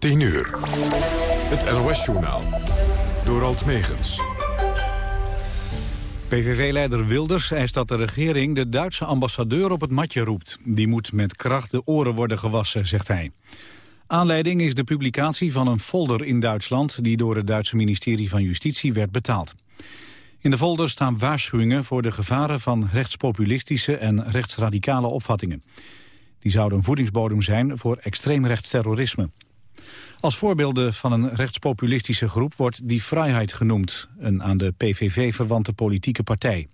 10 uur. Het NOS-journaal. Door Alt Megens. PVV-leider Wilders eist dat de regering de Duitse ambassadeur op het matje roept. Die moet met kracht de oren worden gewassen, zegt hij. Aanleiding is de publicatie van een folder in Duitsland... die door het Duitse ministerie van Justitie werd betaald. In de folder staan waarschuwingen voor de gevaren van rechtspopulistische en rechtsradicale opvattingen. Die zouden een voedingsbodem zijn voor extreemrechtsterrorisme. Als voorbeelden van een rechtspopulistische groep wordt Die Vrijheid genoemd, een aan de PVV verwante politieke partij.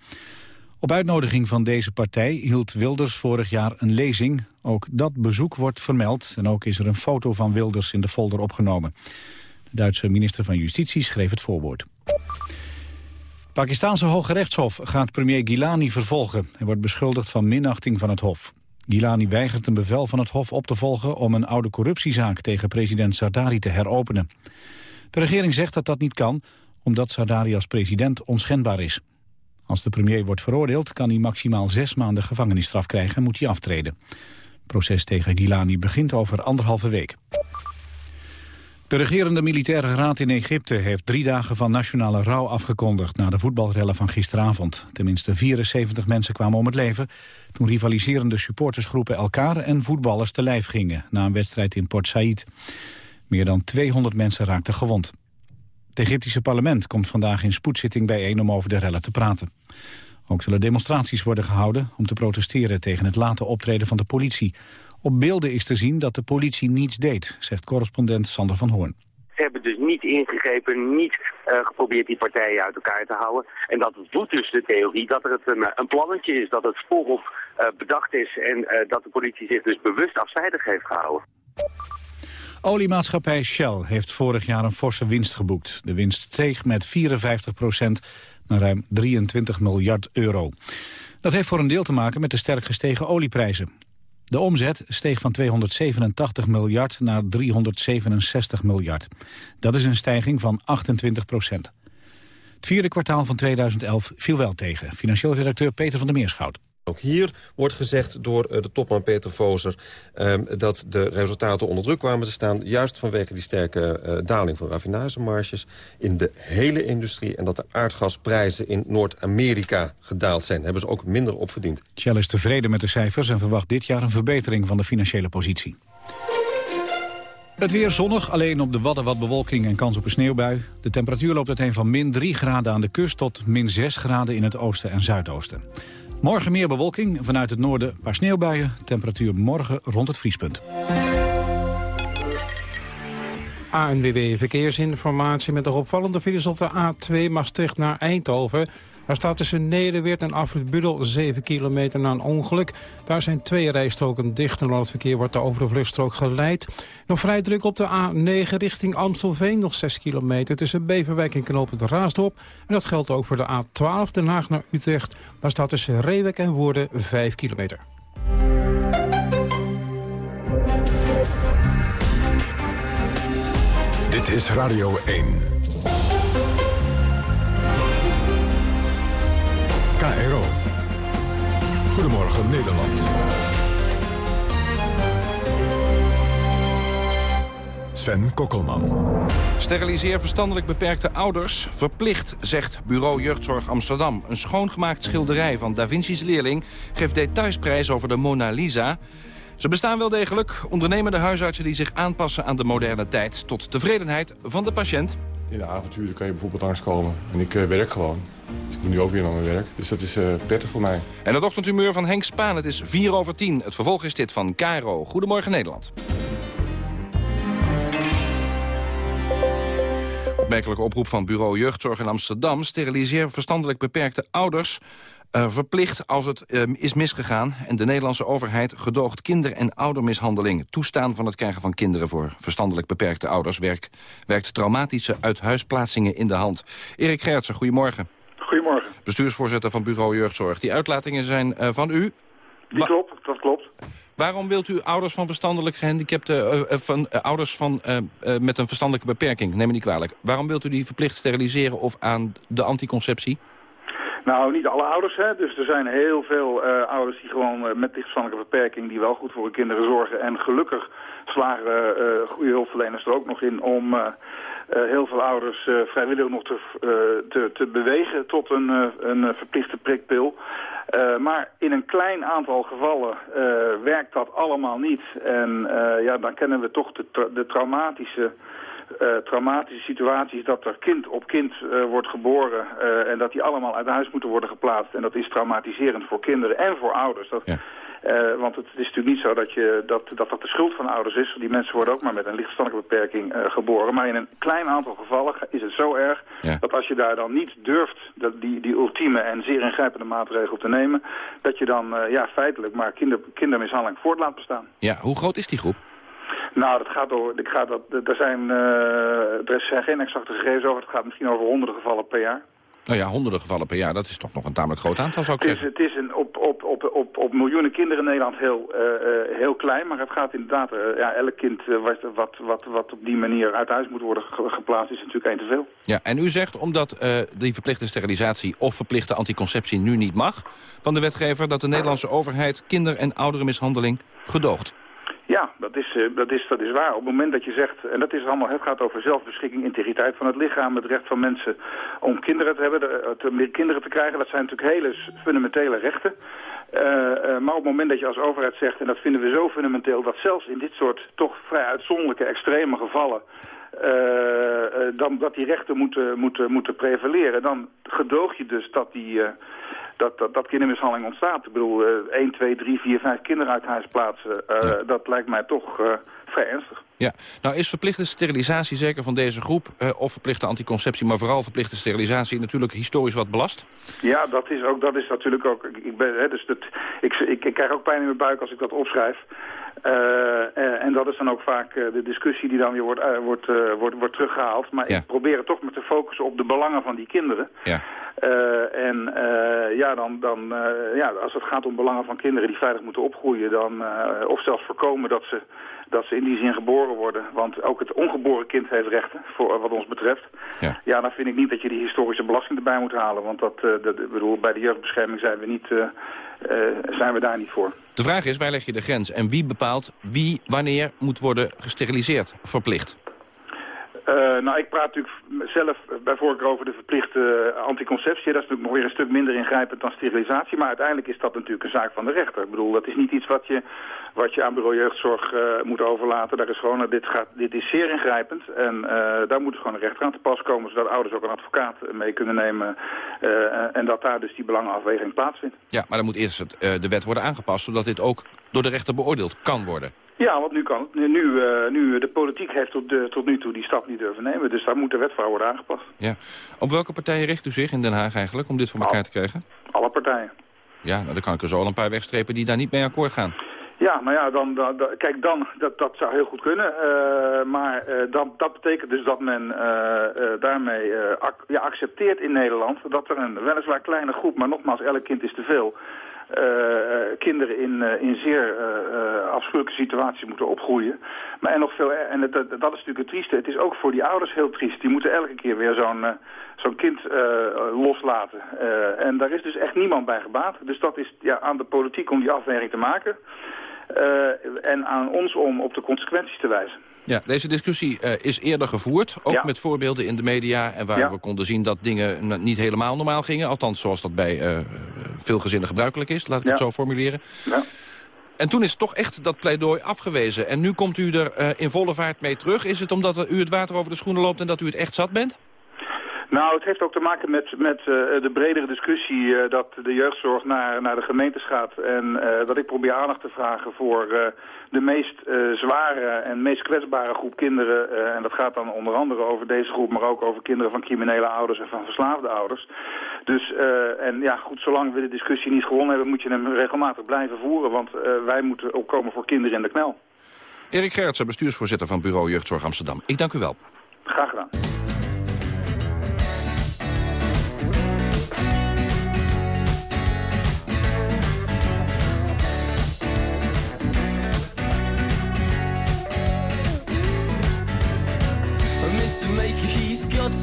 Op uitnodiging van deze partij hield Wilders vorig jaar een lezing. Ook dat bezoek wordt vermeld en ook is er een foto van Wilders in de folder opgenomen. De Duitse minister van Justitie schreef het voorwoord. Pakistanse Hoge Rechtshof gaat premier Gilani vervolgen. Hij wordt beschuldigd van minachting van het Hof. Gilani weigert een bevel van het Hof op te volgen om een oude corruptiezaak tegen president Sardari te heropenen. De regering zegt dat dat niet kan, omdat Sardari als president onschendbaar is. Als de premier wordt veroordeeld kan hij maximaal zes maanden gevangenisstraf krijgen en moet hij aftreden. Het proces tegen Gilani begint over anderhalve week. De regerende militaire raad in Egypte heeft drie dagen van nationale rouw afgekondigd na de voetbalrellen van gisteravond. Tenminste 74 mensen kwamen om het leven toen rivaliserende supportersgroepen elkaar en voetballers te lijf gingen na een wedstrijd in Port Said. Meer dan 200 mensen raakten gewond. Het Egyptische parlement komt vandaag in spoedzitting bijeen om over de rellen te praten. Ook zullen demonstraties worden gehouden om te protesteren tegen het late optreden van de politie. Op beelden is te zien dat de politie niets deed, zegt correspondent Sander van Hoorn. Ze hebben dus niet ingegrepen, niet uh, geprobeerd die partijen uit elkaar te houden. En dat doet dus de theorie dat er het een, een plannetje is, dat het voorop uh, bedacht is... en uh, dat de politie zich dus bewust afzijdig heeft gehouden. Oliemaatschappij Shell heeft vorig jaar een forse winst geboekt. De winst steeg met 54 procent naar ruim 23 miljard euro. Dat heeft voor een deel te maken met de sterk gestegen olieprijzen. De omzet steeg van 287 miljard naar 367 miljard. Dat is een stijging van 28 procent. Het vierde kwartaal van 2011 viel wel tegen. Financieel redacteur Peter van der Meerschout. Ook hier wordt gezegd door eh, de topman Peter Vozer... Ehm, dat de resultaten onder druk kwamen te staan... juist vanwege die sterke uh, daling van raffinagemarges in de hele industrie... en dat de aardgasprijzen in Noord-Amerika gedaald zijn. Hebben ze ook minder op verdiend. Shell is tevreden met de cijfers en verwacht dit jaar een verbetering van de financiële positie. Het weer zonnig, alleen op de Wadden wat bewolking en kans op een sneeuwbui. De temperatuur loopt uiteen van min 3 graden aan de kust tot min 6 graden in het oosten en zuidoosten. Morgen meer bewolking, vanuit het noorden een paar sneeuwbuien. Temperatuur morgen rond het vriespunt. ANWB Verkeersinformatie met de opvallende files op de A2 Maastricht naar Eindhoven. Daar staat tussen Nederweert en Afrit Budel 7 kilometer na een ongeluk. Daar zijn twee rijstroken dicht en het verkeer wordt over de vluchtstrook geleid. Nog vrij druk op de A9 richting Amstelveen, nog 6 kilometer tussen Beverwijk en Knopend Raasdorp. En dat geldt ook voor de A12 Den Haag naar Utrecht. Daar staat tussen Reewek en Woerden 5 kilometer. Dit is Radio 1. KRO. Goedemorgen Nederland. Sven Kokkelman. Steriliseer verstandelijk beperkte ouders. Verplicht, zegt Bureau Jeugdzorg Amsterdam. Een schoongemaakt schilderij van Da Vinci's leerling... geeft detailsprijs over de Mona Lisa... Ze bestaan wel degelijk, ondernemende huisartsen die zich aanpassen aan de moderne tijd... tot tevredenheid van de patiënt. In de avonturen kan je bijvoorbeeld langskomen en ik uh, werk gewoon. Dus ik moet nu ook weer naar mijn werk, dus dat is uh, prettig voor mij. En het ochtendhumeur van Henk Spaan, het is 4 over 10. Het vervolg is dit van Caro. Goedemorgen Nederland. Opmerkelijke oproep van bureau Jeugdzorg in Amsterdam... steriliseer verstandelijk beperkte ouders uh, verplicht als het uh, is misgegaan... en de Nederlandse overheid gedoogt kinder- en oudermishandeling. Toestaan van het krijgen van kinderen voor verstandelijk beperkte ouders... Werk, werkt traumatische uithuisplaatsingen in de hand. Erik Gertsen, goedemorgen. Goedemorgen. Bestuursvoorzitter van Bureau Jeugdzorg. Die uitlatingen zijn uh, van u. Die klopt, dat klopt. Waarom wilt u ouders van verstandelijk gehandicapte, uh, van, ouders van, met een verstandelijke beperking, neem me niet kwalijk. Waarom wilt u die verplicht steriliseren of aan de anticonceptie? Nou, niet alle ouders, hè. Dus er zijn heel veel uh, ouders die gewoon uh, met lichtverstandelijke beperking... die wel goed voor hun kinderen zorgen. En gelukkig slagen uh, goede hulpverleners er ook nog in om... heel veel ouders vrijwillig nog te, te, te, bewegen tot een, een verplichte prikpil. maar in een klein aantal gevallen werkt dat allemaal niet. En ja, dan kennen we toch de, de traumatische uh, traumatische situaties dat er kind op kind uh, wordt geboren uh, en dat die allemaal uit huis moeten worden geplaatst. En dat is traumatiserend voor kinderen en voor ouders. Dat, ja. want het is natuurlijk niet zo dat, je, dat, dat dat de schuld van ouders is. Die mensen worden ook maar met een lichtverstandelijke beperking geboren. Maar in een klein aantal gevallen is het zo erg ja. dat als je daar dan niet durft dat die, die ultieme en zeer ingrijpende maatregel te nemen, dat je dan ja, feitelijk maar kinder, kindermishandeling voort laat bestaan. Ja, hoe groot is die groep? Nou, dat gaat door. Ik ga dat, er, zijn, uh, er zijn geen exacte gegevens over. Het gaat misschien over honderden gevallen per jaar. Nou ja, honderden gevallen per jaar, dat is toch nog een tamelijk groot aantal, zou ik het is, zeggen. Het is een, op, op, op, op, op miljoenen kinderen in Nederland heel, uh, uh, heel klein, maar het gaat inderdaad, uh, ja, elk kind wat, wat, wat, wat op die manier uit huis moet worden geplaatst is natuurlijk één te veel. Ja, en u zegt, omdat die verplichte sterilisatie of verplichte anticonceptie nu niet mag van de wetgever, dat de Nederlandse overheid kinder- en ouderenmishandeling gedoogt. Ja, dat is, uh, dat, is, dat is waar. Op het moment dat je zegt, en dat is allemaal, het gaat over zelfbeschikking, integriteit van het lichaam, het recht van mensen om kinderen te hebben, te, meer kinderen te krijgen, dat zijn natuurlijk hele fundamentele rechten. Uh, maar op het moment dat je als overheid zegt, en dat vinden we zo fundamenteel, dat zelfs in dit soort toch vrij uitzonderlijke, extreme gevallen, dan, dat die rechten moeten, moeten, moeten prevaleren, dan gedoog je dus dat die dat, dat, dat kindermishandeling ontstaat. Ik bedoel, uh, 1, 2, 3, 4, 5 kinderen uit huis plaatsen, uh, ja. dat lijkt mij toch uh, vrij ernstig. Ja, nou is verplichte sterilisatie zeker van deze groep, uh, of verplichte anticonceptie, maar vooral verplichte sterilisatie natuurlijk historisch wat belast? Ja, dat is, ook, dat is natuurlijk ook, ik, ben, hè, dus dat, ik, ik, ik krijg ook pijn in mijn buik als ik dat opschrijf. Uh, en dat is dan ook vaak uh, de discussie die dan weer wordt, uh, wordt, wordt, wordt teruggehaald. Maar ja. ik probeer het toch maar te focussen op de belangen van die kinderen. Ja. En ja, dan, dan, ja, als het gaat om belangen van kinderen die veilig moeten opgroeien... Dan, of zelfs voorkomen dat ze, dat ze in die zin geboren worden. Want ook het ongeboren kind heeft rechten, voor wat ons betreft. Ja. ja, dan vind ik niet dat je die historische belasting erbij moet halen. Want dat, dat, bedoel, bij de jeugdbescherming zijn we niet... Zijn we daar niet voor. De vraag is, waar leg je de grens? En wie bepaalt wie wanneer moet worden gesteriliseerd, verplicht? Uh, nou, ik praat natuurlijk zelf bij voorkeur over de verplichte anticonceptie. Dat is natuurlijk nog weer een stuk minder ingrijpend dan sterilisatie. Maar uiteindelijk is dat natuurlijk een zaak van de rechter. Ik bedoel, dat is niet iets wat je, wat je aan bureau jeugdzorg moet overlaten. Daar is gewoon, dit, gaat, dit is zeer ingrijpend. En daar moet gewoon een rechter aan te pas komen... zodat ouders ook een advocaat mee kunnen nemen. en dat daar dus die belangenafweging plaatsvindt. Ja, maar dan moet eerst het, de wet worden aangepast... zodat dit ook door de rechter beoordeeld kan worden. Ja, want nu kan nu, uh, nu de politiek heeft tot, de, tot nu toe die stap niet durven nemen. Dus daar moet de wet voor worden aangepast. Ja. Op welke partijen richt u zich in Den Haag eigenlijk om dit voor elkaar te krijgen? Alle partijen. Ja, nou, dan kan ik er zo al een paar wegstrepen die daar niet mee akkoord gaan. Ja, nou ja, dan, dan, dan kijk, dan, dat, dat zou heel goed kunnen. Uh, maar uh, dat, dat betekent dus dat men uh, daarmee ac ja, accepteert in Nederland... dat er een weliswaar kleine groep, maar nogmaals, elk kind is te veel... Uh, kinderen in, uh, in zeer afschuwelijke situaties moeten opgroeien. Maar en nog veel, en het, dat, dat is natuurlijk het trieste. Het is ook voor die ouders heel triest. Die moeten elke keer weer zo'n zo'n kind loslaten. en daar is dus echt niemand bij gebaat. Dus dat is ja, aan de politiek om die afweging te maken. en aan ons om op de consequenties te wijzen. Ja, deze discussie uh, is eerder gevoerd, ook ja. met voorbeelden in de media... en waar ja. we konden zien dat dingen niet helemaal normaal gingen. Althans, zoals dat bij uh, veel gezinnen gebruikelijk is, laat ik ja. het zo formuleren. En toen is toch echt dat pleidooi afgewezen. En nu komt u er uh, in volle vaart mee terug. Is het omdat u het water over de schoenen loopt en dat u het echt zat bent? Nou, het heeft ook te maken met, met uh, de bredere discussie uh, dat de jeugdzorg naar, naar de gemeentes gaat. En dat ik probeer aandacht te vragen voor de meest zware en meest kwetsbare groep kinderen. en dat gaat dan onder andere over deze groep, maar ook over kinderen van criminele ouders en van verslaafde ouders. Dus, en ja, goed, zolang we de discussie niet gewonnen hebben, moet je hem regelmatig blijven voeren. Want wij moeten opkomen voor kinderen in de knel. Erik Gerritsen, bestuursvoorzitter van Bureau Jeugdzorg Amsterdam. Ik dank u wel. Graag gedaan.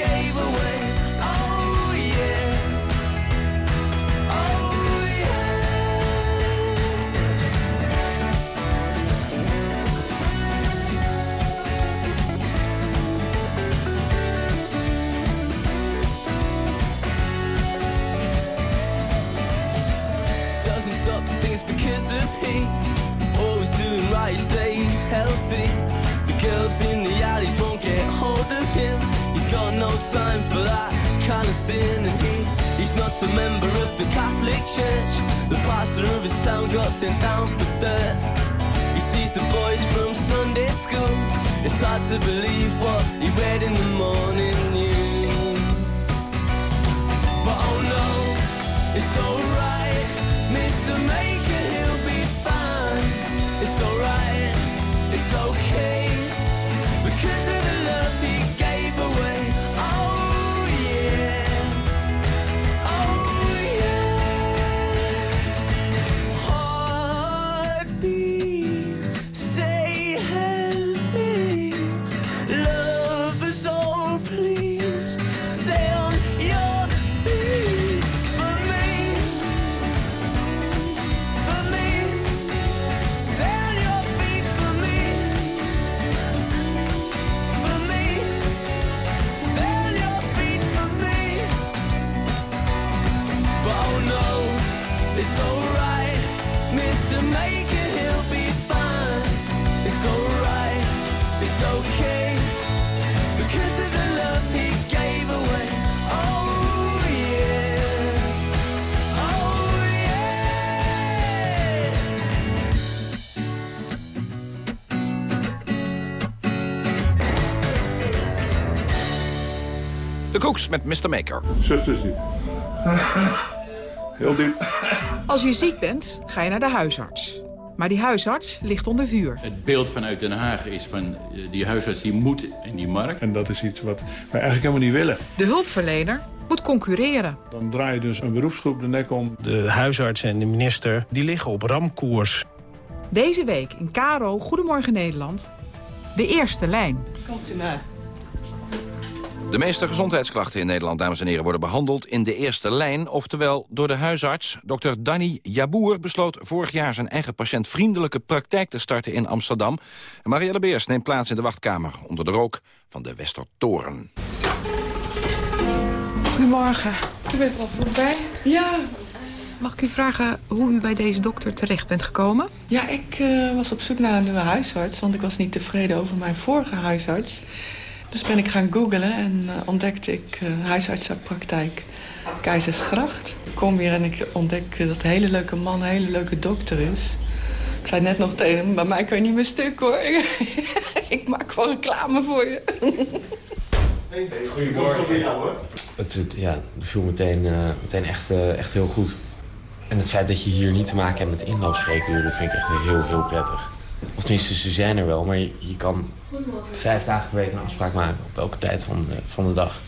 gave away. Oh yeah, oh yeah. doesn't stop to think it's because of he Always doing right, stays healthy The girls in the alleys won't get hold of him got no time for that kind of sin And he, he's not a member of the Catholic Church. The pastor of his town got sent down for dirt. He sees the boys from Sunday school. It's hard to believe what he read in the morning news. But oh no, it's alright, met Mr. Maker. Zucht dus diep. Heel diep. Als je ziek bent, ga je naar de huisarts. Maar die huisarts ligt onder vuur. Het beeld vanuit Den Haag is van eh, die huisarts die moet en die markt. En dat is iets wat wij eigenlijk helemaal niet willen. De hulpverlener moet concurreren. Dan draai je dus een beroepsgroep de nek om. De huisarts en de minister die liggen op ramkoers. Deze week in Caro Goedemorgen Nederland. De eerste lijn. Komt u maar. De meeste gezondheidsklachten in Nederland, dames en heren, worden behandeld in de eerste lijn, oftewel door de huisarts. Dr. Danny Jaboer besloot vorig jaar zijn eigen patiëntvriendelijke praktijk te starten in Amsterdam. En Marielle Beers neemt plaats in de wachtkamer onder de rook van de Westertoren. Goedemorgen. U bent al voorbij. Ja. Mag ik u vragen hoe u bij deze dokter terecht bent gekomen? Ja, ik eh, was op zoek naar een nieuwe huisarts, want ik was niet tevreden over mijn vorige huisarts. Dus ben ik gaan googlen en eh, ontdekte ik eh huisartsenpraktijk Keizersgracht. Ik kom hier en ik ontdek dat een hele leuke man, een hele leuke dokter is. Ik zei net nog tegen hem, bij mij kan je niet meer stuk hoor. ik maak gewoon reclame voor je. Goedemorgen. Het, het, ja, het viel meteen, eh, meteen echt, echt heel goed. En het feit dat je hier niet te maken hebt met inloopspreekuren... vind ik echt heel, heel prettig. Of tenminste, ze zijn er wel, maar je, kan vijf dagen per week een afspraak maken... op elke tijd van de, van de dag.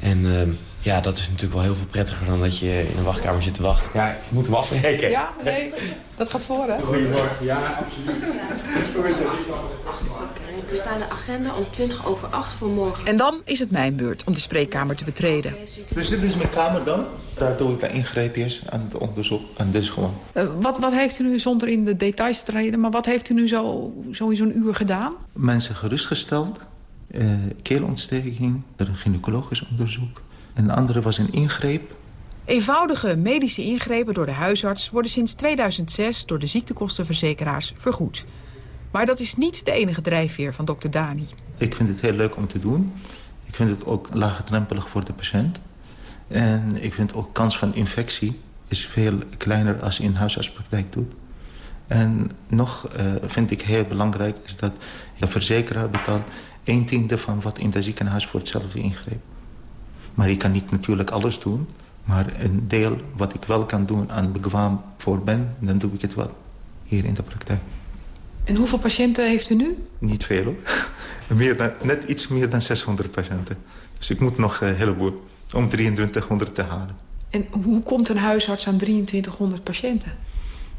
En ehm, ja, dat is natuurlijk wel heel veel prettiger... dan dat je in een wachtkamer zit te wachten. Ja, je moet hem afbreken. Ja, nee, dat gaat voor, hè? Goedemorgen. Ja, absoluut. Er staat de agenda om 20 over 8 voor morgen. En dan is het mijn beurt om de spreekkamer te betreden. Dus dit is mijn kamer dan? Daar doe ik de ingreepjes aan het onderzoek. En dit is gewoon. Eh, wat, wat heeft u nu, zonder in de details te treden... maar wat heeft u nu zo, zo in zo'n uur gedaan? Mensen gerustgesteld. eh, keelontsteking. Een gynaecologisch onderzoek. En de andere was een ingreep. Eenvoudige medische ingrepen door de huisarts... worden sinds 2006 door de ziektekostenverzekeraars vergoed. Maar dat is niet de enige drijfveer van dokter Dani. Ik vind het heel leuk om te doen. Ik vind het ook laagdrempelig voor de patiënt. En ik vind ook kans van infectie is veel kleiner als je in huisartspraktijk doet. En nog uh, vind ik heel belangrijk is dat de verzekeraar betaalt een tiende van wat in het ziekenhuis voor hetzelfde ingreep. Maar ik kan niet natuurlijk alles doen. Maar een deel wat ik wel kan doen en bekwaam voor ben, dan doe ik het wel hier in de praktijk. En hoeveel patiënten heeft u nu? Niet veel hoor. meer dan, net iets meer dan 600 patiënten. Dus ik moet nog een heleboel om 2300 te halen. En hoe komt een huisarts aan 2300 patiënten?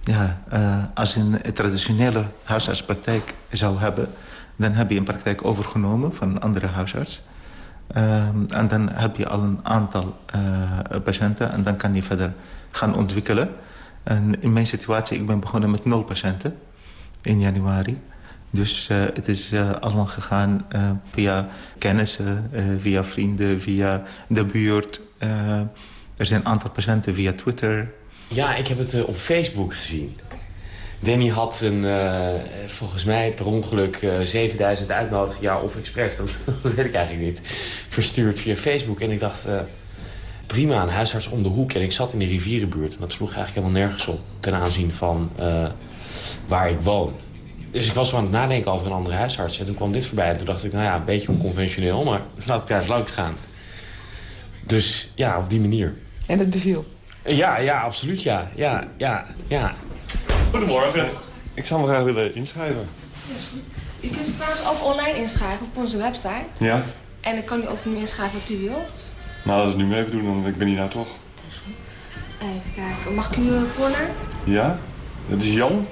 Ja, uh, als je een traditionele huisartspraktijk zou hebben... dan heb je een praktijk overgenomen van een andere huisarts. Uh, en dan heb je al een aantal uh, patiënten... en dan kan je verder gaan ontwikkelen. En in mijn situatie, ik ben begonnen met nul patiënten in januari. Dus uh, het is uh, allemaal gegaan via kennissen, via vrienden, via de buurt. er zijn een aantal patiënten via Twitter. Ja, ik heb het op Facebook gezien. Danny had een, volgens mij per ongeluk 7000 uitnodigingen, ja, of expres, dat, dat weet ik eigenlijk niet, verstuurd via Facebook. En ik dacht, prima, een huisarts om de hoek. En ik zat in de rivierenbuurt. En dat sloeg eigenlijk helemaal nergens op ten aanzien van waar ik woon. Dus ik was zo aan het nadenken over een andere huisarts. En toen kwam dit voorbij. En toen dacht ik, nou ja, een beetje onconventioneel. Maar laat ik daar eens langs gaan. Dus ja, op die manier. En het beviel? Ja, ja, absoluut ja. Ja, ja, ja. Goedemorgen. Ik zou me graag willen inschrijven. U kunt zich trouwens ook online inschrijven op onze website. Ja. En ik kan u ook nu inschrijven wat u wil. Nou, we het nu even doen, want ik ben hier nou toch. Even kijken. Mag ik uw voornaam? Ja, dat is Jan.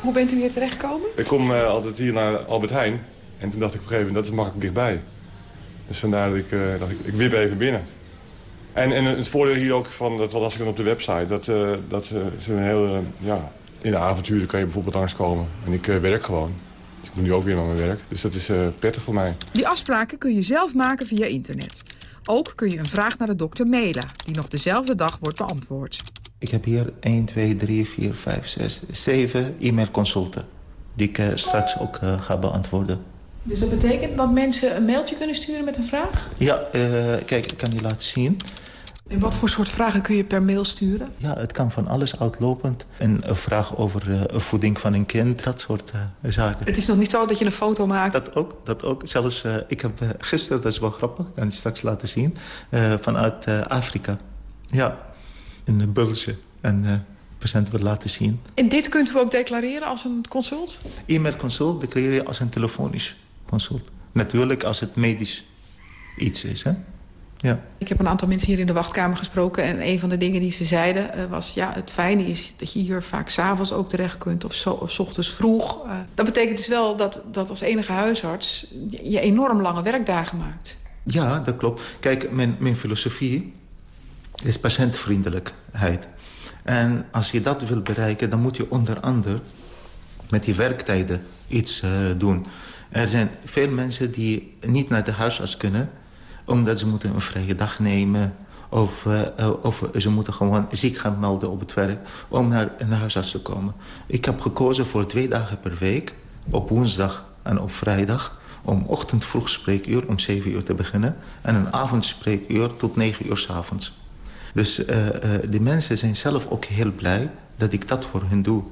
Hoe bent u hier terechtgekomen? Ik kom uh, altijd hier naar Albert Heijn. En toen dacht ik op een gegeven moment, dat is makkelijk dichtbij. Dus vandaar dat ik, uh, dacht ik, ik wip even binnen. En, en het voordeel hier ook van, dat las ik dan op de website, dat, uh, dat ze een hele, ja, in de avonturen kan je bijvoorbeeld langskomen. En ik werk gewoon. Dus ik moet nu ook weer naar mijn werk. Dus dat is prettig voor mij. Die afspraken kun je zelf maken via internet. Ook kun je een vraag naar de dokter mailen, die nog dezelfde dag wordt beantwoord. Ik heb hier 1, 2, 3, 4, 5, 6, 7 e-mailconsulten... die ik uh, straks ook uh, ga beantwoorden. Dus dat betekent dat mensen een mailtje kunnen sturen met een vraag? Ja, uh, kijk, ik kan die laten zien. En wat voor soort vragen kun je per mail sturen? Ja, het kan van alles uitlopend. Een, een vraag over uh, voeding van een kind, dat soort uh, zaken. Het is nog niet zo dat je een foto maakt? Dat ook, dat ook. Zelfs, uh, ik heb gisteren, dat is wel grappig, kan ik straks laten zien... vanuit Afrika. Ja, een bulsje. En de patiënt wil laten zien. En dit kunt u ook declareren als een consult? E-mail consult declareer je als een telefonisch consult. Natuurlijk als het medisch iets is, hè? Ja. Ik heb een aantal mensen hier in de wachtkamer gesproken... en een van de dingen die ze zeiden uh, was... ja, het fijne is dat je hier vaak s'avonds ook terecht kunt... of, zo, of s ochtends vroeg. Uh, dat betekent dus wel dat, dat als enige huisarts... je enorm lange werkdagen maakt. Ja, dat klopt. Kijk, mijn, mijn filosofie is patiëntvriendelijkheid. En als je dat wil bereiken, dan moet je onder andere met die werktijden iets uh, doen. Er zijn veel mensen die niet naar de huisarts kunnen... omdat ze moeten een vrije dag nemen... Of, uh, of ze moeten gewoon ziek gaan melden op het werk om naar een huisarts te komen. Ik heb gekozen voor twee dagen per week, op woensdag en op vrijdag... om ochtend vroeg spreekuur om 7 uur te beginnen... en een avondspreekuur tot 9 uur s avonds. Dus uh, die mensen zijn zelf ook heel blij dat ik dat voor hen doe.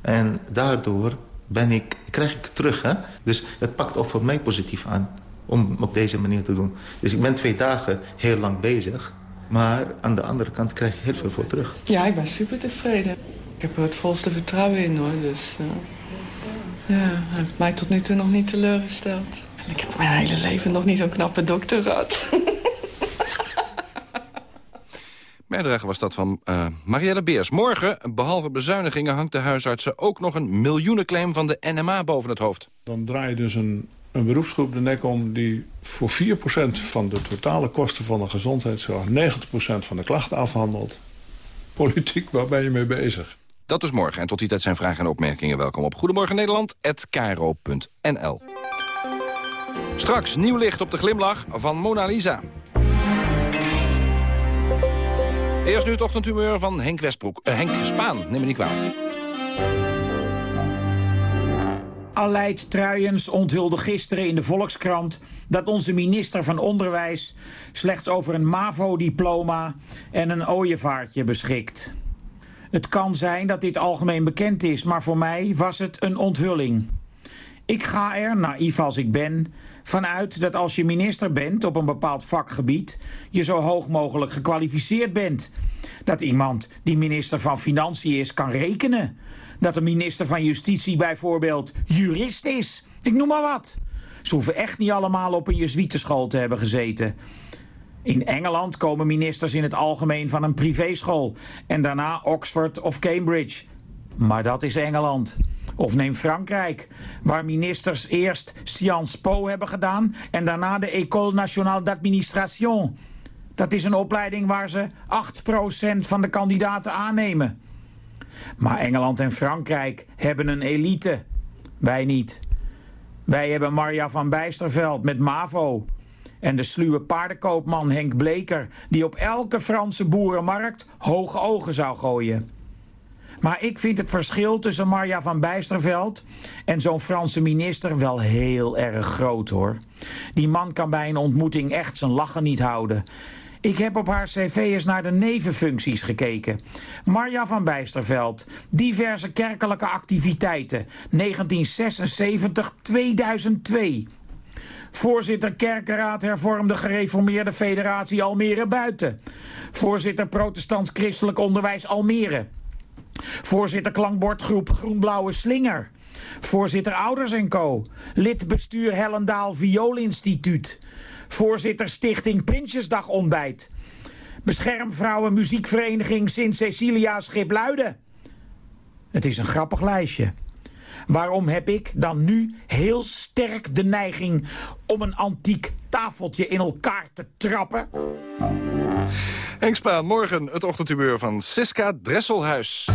En daardoor ben ik, krijg ik terug. Hè? Dus het pakt ook voor mij positief aan om op deze manier te doen. Dus ik ben twee dagen heel lang bezig. Maar aan de andere kant krijg ik heel veel voor terug. Ja, ik ben super tevreden. Ik heb er het volste vertrouwen in hoor. Dus uh, ja, hij heeft mij tot nu toe nog niet teleurgesteld. En ik heb mijn hele leven nog niet zo'n knappe dokter gehad. Bijdrage was dat van uh, Marielle Beers. Morgen, behalve bezuinigingen, hangt de huisartsen ook nog een miljoenenclaim van de NMA boven het hoofd. Dan draai je dus een, een beroepsgroep de nek om die voor 4% van de totale kosten van de gezondheidszorg 90% van de klachten afhandelt. Politiek, waar ben je mee bezig? Dat dus morgen. En tot die tijd zijn vragen en opmerkingen welkom op Goedemorgen Nederland@kro.nl. Straks nieuw licht op de glimlach van Mona Lisa. Eerst nu het ochtendhumeur van Henk Westbroek. Uh, Henk Spaan, neem me niet kwalijk. Aleid Truijens onthulde gisteren in de Volkskrant... dat onze minister van Onderwijs slechts over een MAVO-diploma... en een ooievaartje beschikt. Het kan zijn dat dit algemeen bekend is, maar voor mij was het een onthulling. Ik ga er, naïef als ik ben, vanuit dat als je minister bent op een bepaald vakgebied, je zo hoog mogelijk gekwalificeerd bent. Dat iemand die minister van Financiën is, kan rekenen. Dat de minister van Justitie bijvoorbeeld jurist is. Ik noem maar wat. Ze hoeven echt niet allemaal op een jezuïetenschool te hebben gezeten. In Engeland komen ministers in het algemeen van een privéschool en daarna Oxford of Cambridge. Maar dat is Engeland. Of neem Frankrijk, waar ministers eerst Sciences Po hebben gedaan en daarna de École Nationale d'Administration. Dat is een opleiding waar ze 8% van de kandidaten aannemen. Maar Engeland en Frankrijk hebben een elite. Wij niet. Wij hebben Marja van Bijsterveld met MAVO. En de sluwe paardenkoopman Henk Bleker... die op elke Franse boerenmarkt hoge ogen zou gooien. Maar ik vind het verschil tussen Marja van Bijsterveld... en zo'n Franse minister wel heel erg groot, hoor. Die man kan bij een ontmoeting echt zijn lachen niet houden... Ik heb op haar cv eens naar de nevenfuncties gekeken. Marja van Bijsterveld, diverse kerkelijke activiteiten, 1976-2002. Voorzitter Kerkenraad Hervormde Gereformeerde Federatie Almere Buiten. Voorzitter Protestants Christelijk Onderwijs Almere. Voorzitter Klankbordgroep Groenblauwe Slinger. Voorzitter Ouders en Co. Lid bestuur Hellendaal Vioolinstituut. Voorzitter Stichting Prinsjesdag Ontbijt. Beschermvrouwen Muziekvereniging Sint Cecilia Schipluiden. Het is een grappig lijstje. Waarom heb ik dan nu heel sterk de neiging om een antiek tafeltje in elkaar te trappen? Henk morgen het ochtendhumeur van Siska Dresselhuis.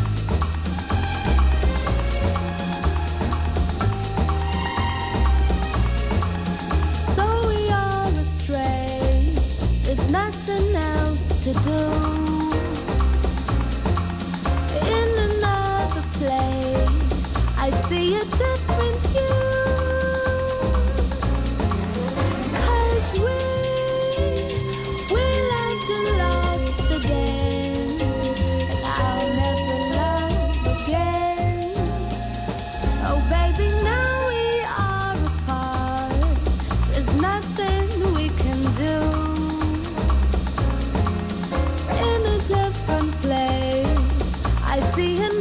To do. In another place, I see a different see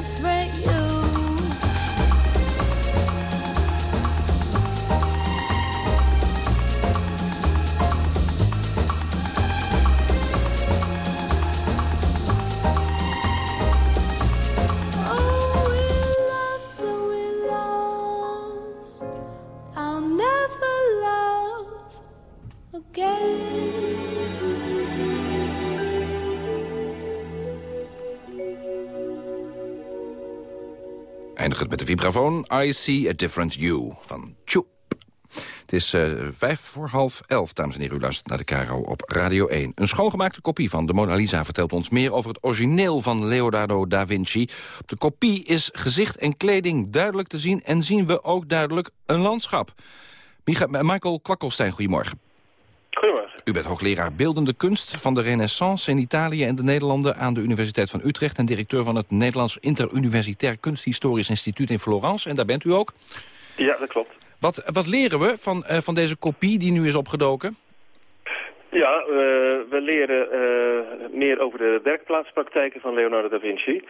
afraid. I See a Different You van Choop. Het is uh, vijf voor half elf, dames en heren. U luistert naar de Caro op Radio 1. Een schoongemaakte kopie van de Mona Lisa vertelt ons meer over het origineel van Leonardo da Vinci. Op de kopie is gezicht en kleding duidelijk te zien en zien we ook duidelijk een landschap. Micha Michael Kwakkelstein, goedemorgen. U bent hoogleraar beeldende kunst van de Renaissance in Italië en de Nederlanden aan de Universiteit van Utrecht en directeur van het Nederlands Interuniversitair Kunsthistorisch Instituut in Florence. En daar bent u ook. Ja, dat klopt. Wat, wat leren we van, uh, van deze kopie die nu is opgedoken? Ja, uh, we leren uh, meer over de werkplaatspraktijken van Leonardo da Vinci.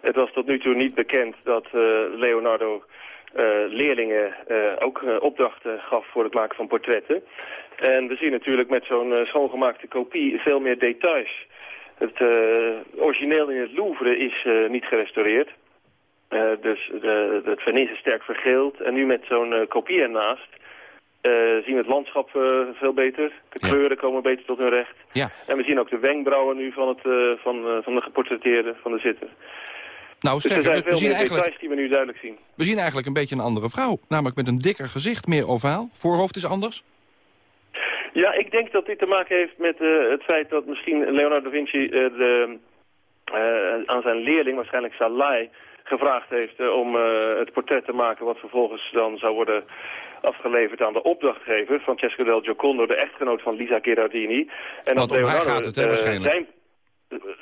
Het was tot nu toe niet bekend dat Leonardo leerlingen ook opdrachten gaf voor het maken van portretten. En we zien natuurlijk met zo'n schoongemaakte kopie veel meer details. Het origineel in het Louvre is niet gerestaureerd. Dus de, het vernis is sterk vergeeld. En nu met zo'n kopie ernaast uh, zien we het landschap veel beter. De kleuren komen beter tot hun recht. Ja. En we zien ook de wenkbrauwen nu van, het, van, van de geportretteerde, van de zitter. Nou, sterker, dus er zijn veel we zien meer eigenlijk, details die we nu duidelijk zien. We zien eigenlijk een beetje een andere vrouw. Namelijk met een dikker gezicht, meer ovaal. Voorhoofd is anders. Ja, ik denk dat dit te maken heeft met het feit dat misschien Leonardo da Vinci de, aan zijn leerling, waarschijnlijk Salai gevraagd heeft om het portret te maken... wat vervolgens dan zou worden afgeleverd aan de opdrachtgever... Francesco del Giocondo, de echtgenoot van Lisa Gherardini. En Want om haar gaat het, hè, waarschijnlijk. Zijn...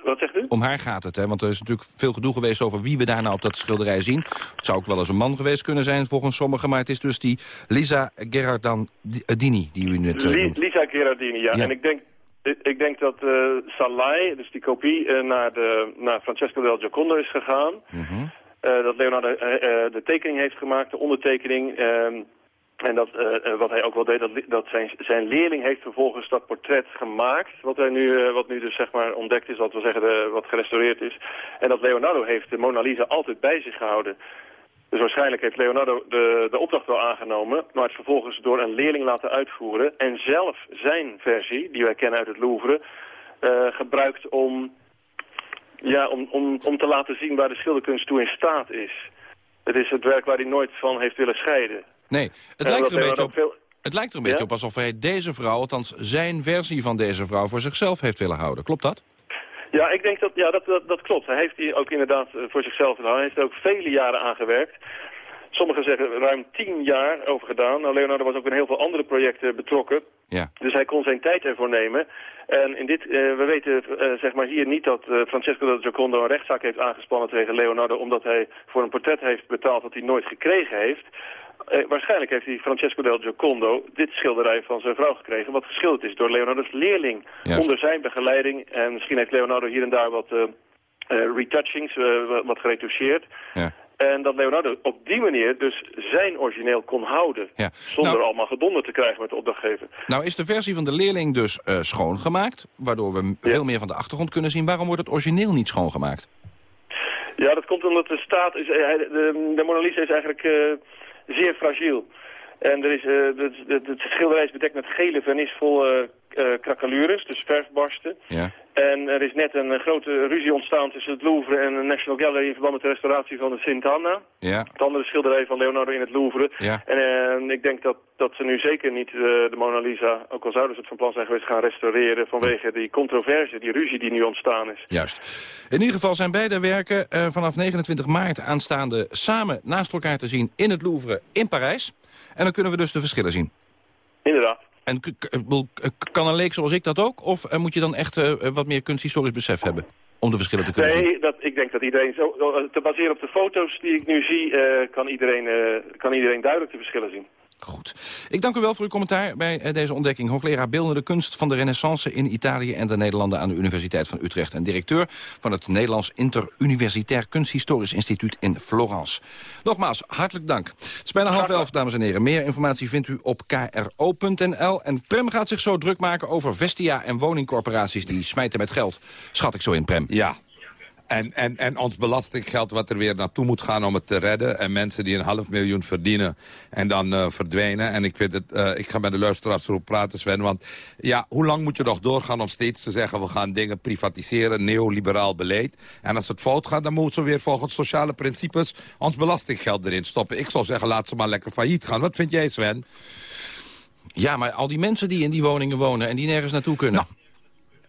Wat zegt u? Om haar gaat het, hè? want er is natuurlijk veel gedoe geweest over wie we daar nou op dat schilderij zien. Het zou ook wel eens een man geweest kunnen zijn volgens sommigen, maar het is dus die Lisa Gherardini die u net uh, noemt. Lisa Gherardini, ja. Ja. En ik denk, ik, denk dat uh, Salai, dus die kopie, uh, naar, de, naar Francesco del Giocondo is gegaan. Mhm. Dat Leonardo de tekening heeft gemaakt, de ondertekening. ehm, en dat, wat hij ook wel deed, dat, dat zijn, zijn leerling heeft vervolgens dat portret gemaakt. Wat, hij nu, wat nu dus zeg maar ontdekt is, wat we zeggen, wat gerestaureerd is. En dat Leonardo heeft de Mona Lisa altijd bij zich gehouden. Dus waarschijnlijk heeft Leonardo de, de opdracht wel aangenomen, maar het vervolgens door een leerling laten uitvoeren. En zelf zijn versie, die wij kennen uit het Louvre, gebruikt om, ja, om, om, om te laten zien waar de schilderkunst toe in staat is. Het is het werk waar hij nooit van heeft willen scheiden. Nee, het En lijkt er een beetje op... veel- Het lijkt er een beetje op alsof hij deze vrouw, althans zijn versie van deze vrouw... voor zichzelf heeft willen houden. Klopt dat? Ja, ik denk dat, ja, dat, dat, dat klopt. Hij heeft hier ook inderdaad eh, voor zichzelf gedaan. Hij heeft er ook vele jaren aan gewerkt. Sommigen zeggen ruim tien jaar over gedaan. Nou, Leonardo was ook in heel veel andere projecten betrokken. Ja. Dus hij kon zijn tijd ervoor nemen. En in dit, eh, we weten eh, zeg maar hier niet dat eh, Francesco del Giocondo een rechtszaak heeft aangespannen tegen Leonardo... omdat hij voor een portret heeft betaald dat hij nooit gekregen heeft. Eh, waarschijnlijk heeft hij Francesco del Giocondo dit schilderij van zijn vrouw gekregen... wat geschilderd is door Leonardo's leerling. Juist. Onder zijn begeleiding. En misschien heeft Leonardo hier en daar wat eh, retouchings, eh, wat- geretoucheerd. Ja. En dat Leonardo op die manier dus zijn origineel kon houden. Ja. Zonder Nou- allemaal gedonder te krijgen met de opdrachtgever. Nou is de versie van de leerling dus schoongemaakt... waardoor we veel meer van de achtergrond kunnen zien. Waarom wordt het origineel niet schoongemaakt? Ja, dat komt omdat de staat is... de, de Mona Lisa is eigenlijk zeer fragiel. En er is, eh, het, het schilderij is bedekt met gele vernis vol eh eh, krakelures, dus verfbarsten. Ja. En er is net een eh, grote ruzie ontstaan tussen het Louvre en de National Gallery... in verband met de restauratie van de Sint Anna. Ja. Het andere schilderij van Leonardo in het Louvre. Ja. En eh, ik denk dat, dat ze nu zeker niet eh, de Mona Lisa, ook al zouden ze het van plan zijn geweest, gaan restaureren vanwege die controverse, die ruzie die nu ontstaan is. Juist. In ieder geval zijn beide werken eh, vanaf 29 maart aanstaande... samen naast elkaar te zien in het Louvre in Parijs. En dan kunnen we dus de verschillen zien. Inderdaad. En k- kan een leek zoals ik dat ook? Of eh, moet je dan echt eh, wat meer kunsthistorisch besef hebben? Om de verschillen te kunnen zien? Nee, dat, ik denk dat iedereen, zo, eh, te baseren op de foto's die ik nu zie, eh, kan, iedereen, eh, kan iedereen duidelijk de verschillen zien. Ik dank u wel voor uw commentaar bij eh, deze ontdekking. Hoogleraar Beeldende Kunst van de Renaissance in Italië en de Nederlanden aan de Universiteit van Utrecht. En directeur van het Nederlands Interuniversitair Kunsthistorisch Instituut in Florence. Nogmaals, hartelijk dank. Het is bijna half elf, dames en heren. Meer informatie vindt u op kro.nl. En Prem gaat zich zo druk maken over Vestia en woningcorporaties die smijten met geld. Schat ik zo in, Prem. Ja. En, en, en ons belastinggeld wat er weer naartoe moet gaan om het te redden. En mensen die een half miljoen verdienen en dan uh, verdwijnen. En ik, vind het, uh, ik ga met de luisteraars erop praten, Sven. Want ja, hoe lang moet je nog doorgaan om steeds te zeggen... we gaan dingen privatiseren, neoliberaal beleid. En als het fout gaat, dan moeten we weer volgens sociale principes... ons belastinggeld erin stoppen. Ik zou zeggen, laat ze maar lekker failliet gaan. Wat vind jij, Sven? Ja, maar al die mensen die in die woningen wonen en die nergens naartoe kunnen... Nou.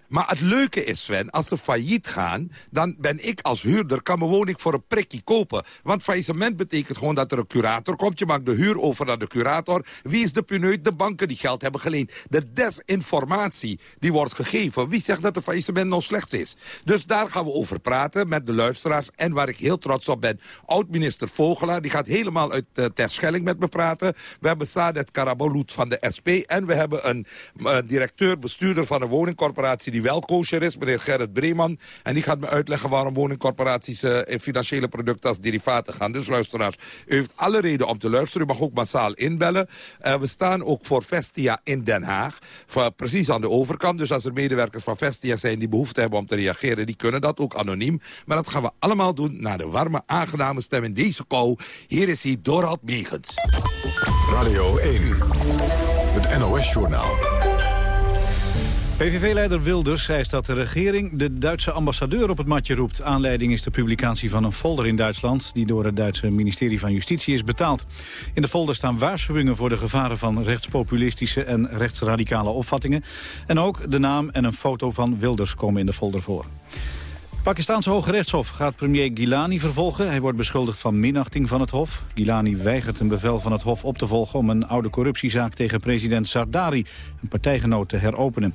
Maar het leuke is, Sven, als ze failliet gaan... dan ben ik als huurder, kan mijn woning voor een prikkie kopen. Want faillissement betekent gewoon dat er een curator komt. Je maakt de huur over naar de curator. Wie is de puneut? De banken die geld hebben geleend. De desinformatie die wordt gegeven. Wie zegt dat een faillissement nou slecht is? Dus daar gaan we over praten met de luisteraars. En waar ik heel trots op ben, oud-minister Vogelaar... die gaat helemaal uit uh, Terschelling met me praten. We hebben Sadet Karabalut van de SP... en we hebben een uh, directeur-bestuurder van een woningcorporatie... die wel kosher is, meneer Gerrit Breeman. En die gaat me uitleggen waarom woningcorporaties uh, in financiële producten als derivaten gaan. Dus luisteraars, u heeft alle reden om te luisteren. U mag ook massaal inbellen. Uh, we staan ook voor Vestia in Den Haag. Voor, precies aan de overkant. Dus als er medewerkers van Vestia zijn die behoefte hebben om te reageren... die kunnen dat ook anoniem. Maar dat gaan we allemaal doen naar de warme, aangename stem in deze kou. Hier is hij, Dorald Meegens. Radio 1, het NOS-journaal. PVV-leider Wilders eist dat de regering de Duitse ambassadeur op het matje roept. Aanleiding is de publicatie van een folder in Duitsland... die door het Duitse ministerie van Justitie is betaald. In de folder staan waarschuwingen voor de gevaren van rechtspopulistische... en rechtsradicale opvattingen. En ook de naam en een foto van Wilders komen in de folder voor. Pakistaanse Hoge Rechtshof gaat premier Gilani vervolgen. Hij wordt beschuldigd van minachting van het Hof. Gilani weigert een bevel van het Hof op te volgen... om een oude corruptiezaak tegen president Sardari, een partijgenoot, te heropenen.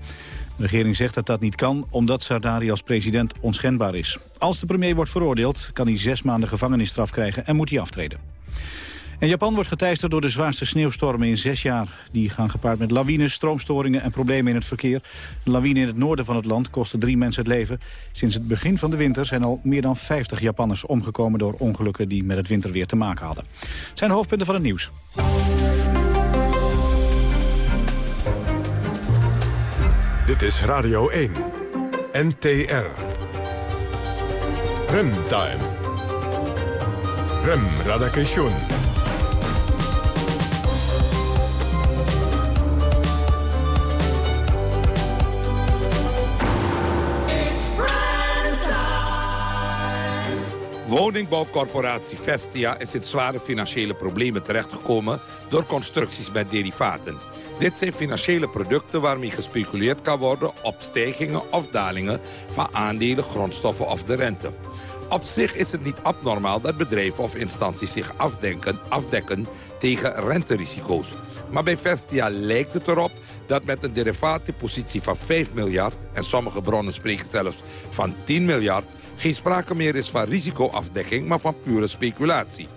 De regering zegt dat dat niet kan, omdat Sardari als president onschendbaar is. Als de premier wordt veroordeeld, kan hij zes maanden gevangenisstraf krijgen... en moet hij aftreden. En Japan wordt geteisterd door de zwaarste sneeuwstormen in zes jaar. Die gaan gepaard met lawines, stroomstoringen en problemen in het verkeer. Een lawine in het noorden van het land kostte drie mensen het leven. Sinds het begin van de winter zijn al meer dan 50 Japanners omgekomen... door ongelukken die met het winterweer te maken hadden. Het zijn de hoofdpunten van het nieuws. Dit is Radio 1. NTR. Remtime. Rem Radakation. Woningbouwcorporatie Vestia is in zware financiële problemen terechtgekomen door constructies met derivaten. Dit zijn financiële producten waarmee gespeculeerd kan worden op stijgingen of dalingen van aandelen, grondstoffen of de rente. Op zich is het niet abnormaal dat bedrijven of instanties zich afdenken, afdekken tegen renterisico's. Maar bij Vestia lijkt het erop dat met een derivatenpositie van 5 miljard... en sommige bronnen spreken zelfs van 10 miljard geen sprake meer is van risicoafdekking, maar van pure speculatie.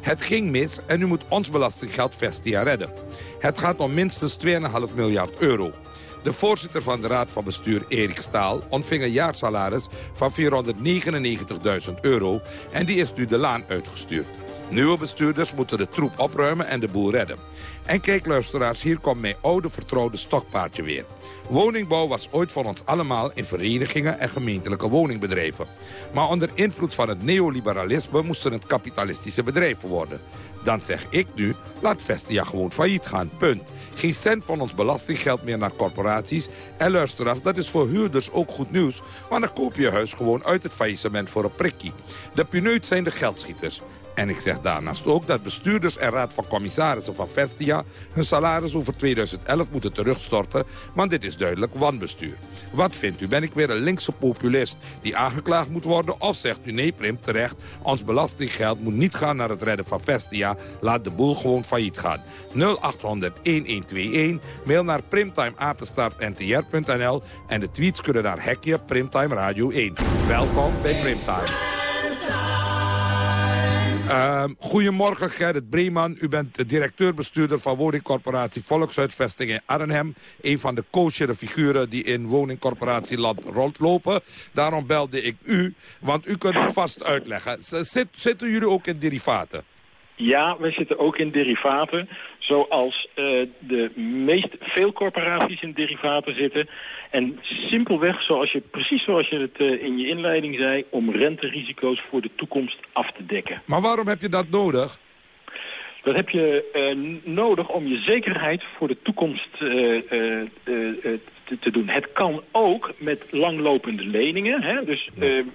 Het ging mis en nu moet ons belastinggeld Vestia redden. Het gaat om minstens 2,5 miljard euro. De voorzitter van de Raad van Bestuur, Erik Staal, ontving een jaarsalaris van 499.000 euro... en die is nu de laan uitgestuurd. Nieuwe bestuurders moeten de troep opruimen en de boel redden. En kijk luisteraars, hier komt mijn oude vertrouwde stokpaardje weer. Woningbouw was ooit voor ons allemaal in verenigingen en gemeentelijke woningbedrijven. Maar onder invloed van het neoliberalisme moesten het kapitalistische bedrijven worden. Dan zeg ik nu, laat Vestia gewoon failliet gaan, punt. Geen cent van ons belastinggeld meer naar corporaties. En luisteraars, dat is voor huurders ook goed nieuws... want dan koop je huis gewoon uit het faillissement voor een prikkie. De pineut zijn de geldschieters. En ik zeg daarnaast ook dat bestuurders en raad van commissarissen van Vestia... hun salaris over 2011 moeten terugstorten, want dit is duidelijk wanbestuur. Wat vindt u? Ben ik weer een linkse populist die aangeklaagd moet worden? Of zegt u nee, Prim, terecht, ons belastinggeld moet niet gaan naar het redden van Vestia. Laat de boel gewoon failliet gaan. 0800-1121, mail naar primtimeapenstaartntr.nl en de tweets kunnen naar hekje Primtime Radio 1. Welkom bij Primtime. Uh, goedemorgen Gerrit Breeman. U bent directeur-bestuurder van woningcorporatie Volkshuisvesting in Arnhem. Een van de coachere figuren die in woningcorporatieland rondlopen. Daarom belde ik u, want u kunt het vast uitleggen. Zit, zitten jullie ook in derivaten? Ja, we zitten ook in derivaten. Zoals eh, de meest veel corporaties in derivaten zitten. En simpelweg, zoals je, precies zoals je het eh, in je inleiding zei, om renterisico's voor de toekomst af te dekken. Maar waarom heb je dat nodig? Dat heb je eh, nodig om je zekerheid voor de toekomst te, te doen. Het kan ook met langlopende leningen. Hè? Dus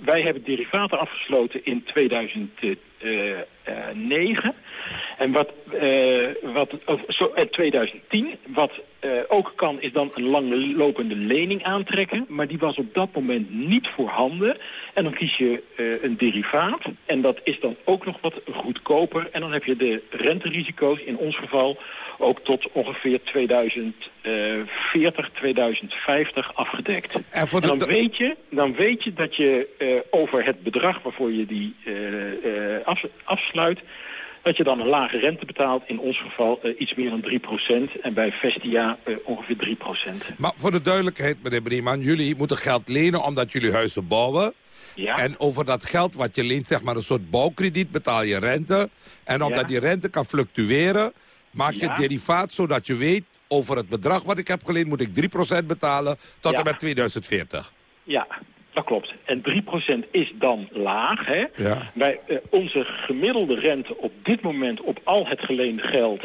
wij hebben derivaten afgesloten in 2009. En wat, eh, wat of, zo, eh, 2010, wat eh, ook kan, is dan een langlopende lening aantrekken. Maar die was op dat moment niet voorhanden. En dan kies je eh, een derivaat. En dat is dan ook nog wat goedkoper. En dan heb je de renterisico's in ons geval ook tot ongeveer 2040, 2050 afgedekt. En, dan, weet je, dan weet je dat je eh, over het bedrag waarvoor je die eh, eh, af- afsluit dat je dan een lage rente betaalt, in ons geval eh, iets meer dan 3%. En bij Vestia eh, ongeveer 3%. Maar voor de duidelijkheid, meneer Brieman, jullie moeten geld lenen omdat jullie huizen bouwen. Ja. En over dat geld wat je leent, zeg maar een soort bouwkrediet, betaal je rente. En omdat Ja. die rente kan fluctueren, maak je Ja. het derivaat zodat je weet... over het bedrag wat ik heb geleend moet ik 3% betalen tot en met 2040. Ja, dat klopt. En 3% is dan laag. Hè? Ja. Wij, eh, onze gemiddelde rente op dit moment op al het geleende geld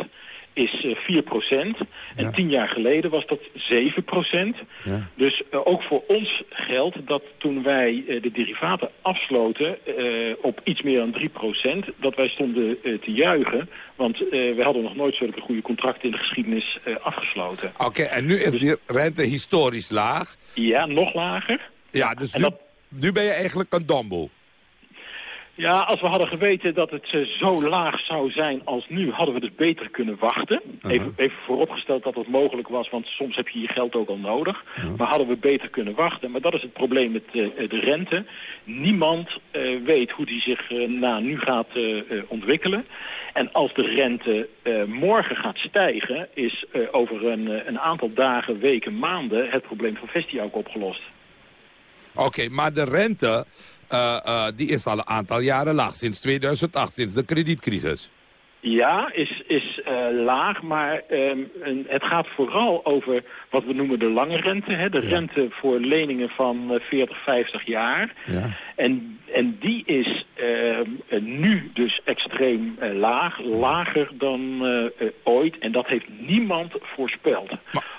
is eh 4%. En tien jaar geleden was dat 7%. Ja. Dus eh, ook voor ons geldt dat toen wij eh, de derivaten afsloten eh, op iets meer dan 3%, dat wij stonden eh, te juichen. Want eh, we hadden nog nooit zulke goede contracten in de geschiedenis eh, afgesloten. Oké, en nu is die rente historisch laag. Ja, nog lager. Ja, dus nu, nu ben je eigenlijk een dombo. Ja, als we hadden geweten dat het eh, zo laag zou zijn als nu, hadden we dus beter kunnen wachten. even, even vooropgesteld dat het mogelijk was, want soms heb je je geld ook al nodig. Maar hadden we beter kunnen wachten. Maar dat is het probleem met eh, de rente. Niemand eh, weet hoe die zich na nu gaat ontwikkelen. En als de rente morgen gaat stijgen, is over een, een aantal dagen, weken, maanden het probleem van Vestia ook opgelost. Oké, maar de rente eh, die is al een aantal jaren laag. Sinds 2008, sinds de kredietcrisis. Ja, is, is eh, laag, maar ehm, het gaat vooral over wat we noemen de lange rente. Hè, de rente voor leningen van eh, 40, 50 jaar. En, en die is eh, nu dus extreem eh, laag, lager dan eh, eh, ooit. En dat heeft niemand voorspeld.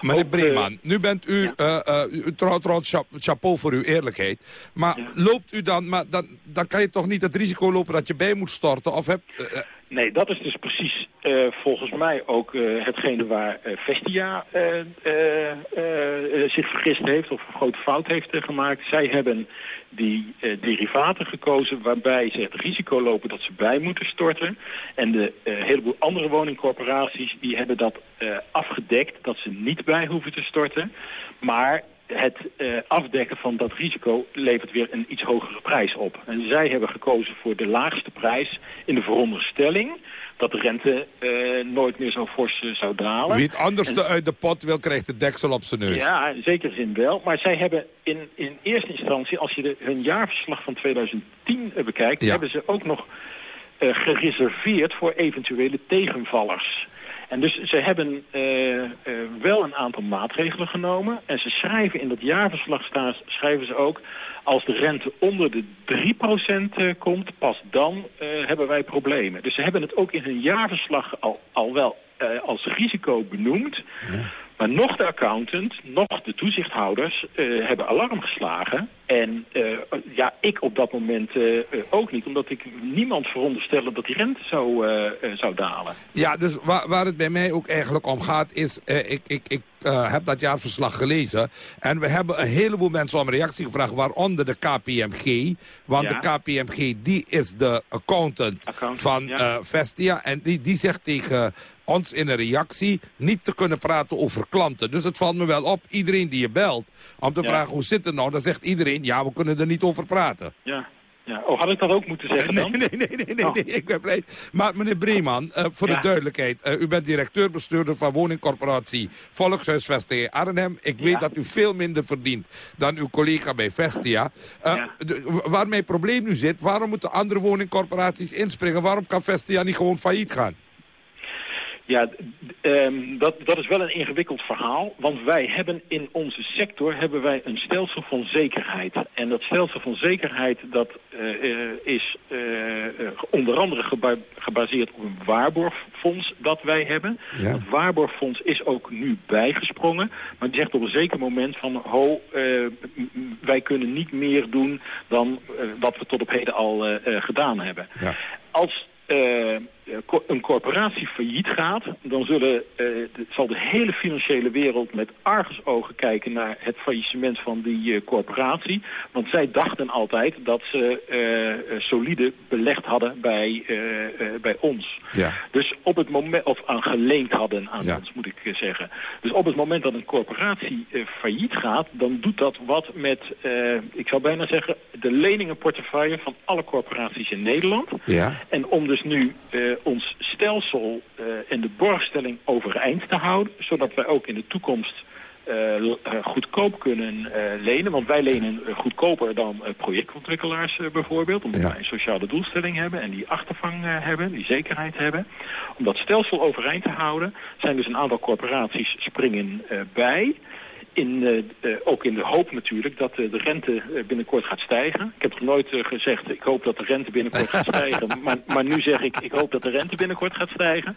Meneer Breeman, nu bent u, eh eh, u trouw, trouw, cha- chapeau voor uw eerlijkheid. Maar loopt u dan, maar dan, dan kan je toch niet het risico lopen dat je bij moet storten? Of hebt, eh, eh, Nee, dat is dus precies eh, volgens mij ook eh, hetgene waar eh, Vestia eh, eh, eh, zich vergist heeft of een grote fout heeft eh, gemaakt. Zij hebben die eh, derivaten gekozen waarbij ze het risico lopen dat ze bij moeten storten. En de eh, heleboel andere woningcorporaties die hebben dat eh, afgedekt dat ze niet bij hoeven te storten. Maar het eh, afdekken van dat risico levert weer een iets hogere prijs op. En zij hebben gekozen voor de laagste prijs in de veronderstelling dat de rente eh, nooit meer zo fors eh, zou dalen. wie het anderste En- uit de pot wil, krijgt de deksel op zijn neus? ja, in zekere zin wel. Maar zij hebben in, in eerste instantie, als je de, hun jaarverslag van 2010 eh, bekijkt... hebben ze ook nog gereserveerd voor eventuele tegenvallers. En dus ze hebben eh, eh, wel een aantal maatregelen genomen. En ze schrijven in dat jaarverslag staan, schrijven ze ook... als de rente onder de 3% eh, komt, pas dan hebben wij problemen. Dus ze hebben het ook in hun jaarverslag al, al wel als risico benoemd... Maar nog de accountant, nog de toezichthouders eh, hebben alarm geslagen. En eh, ja, ik op dat moment eh, ook niet, omdat ik niemand veronderstelde dat die rente zou, zou dalen. Ja, dus waar, waar het bij mij ook eigenlijk om gaat is... ik, ik, ik heb dat jaarverslag gelezen. En we hebben een heleboel mensen om reactie gevraagd... waaronder de KPMG. Want Ja. de KPMG die is de accountant, van ja. Vestia. En die, die zegt tegen ons in een reactie... niet te kunnen praten over klanten. Dus het valt me wel op, iedereen die je belt... om te Ja. vragen hoe zit het nou... dan zegt iedereen, ja, we kunnen er niet over praten. Ja. Ja. Oh, had ik dat ook moeten zeggen dan? Nee, nee, nee, nee, nee, ik ben blij. Maar meneer Breeman, eh, voor Ja. de duidelijkheid. eh, u bent directeur-bestuurder van woningcorporatie Volkshuisvesting Arnhem. Ik weet dat u veel minder verdient dan uw collega bij Vestia. Eh, de- w- waar mijn probleem nu zit, waarom moeten andere woningcorporaties inspringen? Waarom kan Vestia niet gewoon failliet gaan? Ja, ehm, dat, dat is wel een ingewikkeld verhaal. Want wij hebben in onze sector hebben wij een stelsel van zekerheid. En dat stelsel van zekerheid dat, eh, eh, is eh, onder andere geba- gebaseerd op een waarborgfonds dat wij hebben. Ja. Dat waarborgfonds is ook nu bijgesprongen. Maar die zegt op een zeker moment van... ho, wij kunnen niet meer doen dan wat we tot op heden al gedaan hebben. Ja. Als een corporatie failliet gaat, dan zullen, eh, zal de hele financiële wereld met argusogen kijken naar het faillissement van die eh, corporatie. Want zij dachten altijd dat ze eh, eh, solide belegd hadden bij, eh, eh, bij ons. Ja. Dus op het moment, of aan geleend hadden aan Ja. ons moet ik eh, zeggen. Dus op het moment dat een corporatie eh, failliet gaat, dan doet dat wat met, eh, ik zou bijna zeggen, de leningenportefeuille van alle corporaties in Nederland. Ja. En om dus nu eh, ons stelsel eh, en de borgstelling overeind te houden, zodat wij ook in de toekomst eh, eh, goedkoop kunnen eh, lenen. Want wij lenen eh, goedkoper dan eh, projectontwikkelaars eh, bijvoorbeeld, omdat Ja. wij een sociale doelstelling hebben en die achtervang eh, hebben, die zekerheid hebben. Om dat stelsel overeind te houden, zijn dus een aantal corporaties springen eh, bij. In, eh, eh, ook in de hoop natuurlijk dat eh, de rente binnenkort gaat stijgen. Ik heb nog nooit gezegd, ik hoop dat de rente binnenkort gaat stijgen. Maar, maar nu zeg ik, ik hoop dat de rente binnenkort gaat stijgen.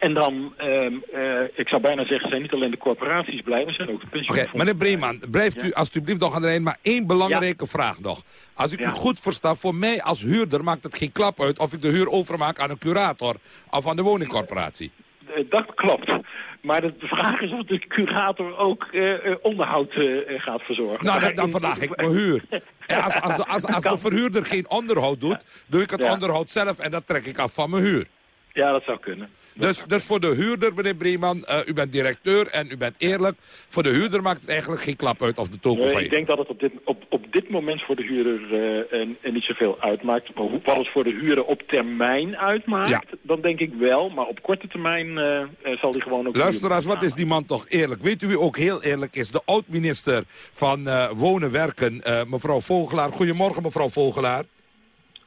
En dan, ehm, eh, ik zou bijna zeggen, zijn niet alleen de corporaties blij, maar zijn ook de Oké, pensioenfondsen. meneer Breeman, blijft u alstublieft nog aan de lijn. Maar één belangrijke vraag nog. Als ik u goed versta, voor mij als huurder maakt het geen klap uit... of ik de huur overmaak aan een curator of aan de woningcorporatie. Eh, dat klopt. Maar de vraag is of de curator ook eh, eh, onderhoud gaat verzorgen. Nou, dan, verlaag ik mijn huur. En als, als, als, als de verhuurder geen onderhoud doet, doe ik het Ja. onderhoud zelf... en dat trek ik af van mijn huur. Ja, dat zou kunnen. Dus, dus voor de huurder, meneer Breeman, eh, u bent directeur en u bent eerlijk. Voor de huurder maakt het eigenlijk geen klap uit of de toko Nee, failliet ik denk dat het op dit, op, op dit moment voor de huurder eh, en, en niet zoveel uitmaakt. Maar hoe, wat het voor de huurder op termijn uitmaakt, Ja. dan denk ik wel. Maar op korte termijn eh, zal die gewoon ook... Luisteraars, wat is die man toch eerlijk? Weet u wie ook heel eerlijk is? De oud-minister van eh, Wonen Werken, eh, mevrouw Vogelaar. Goedemorgen, mevrouw Vogelaar.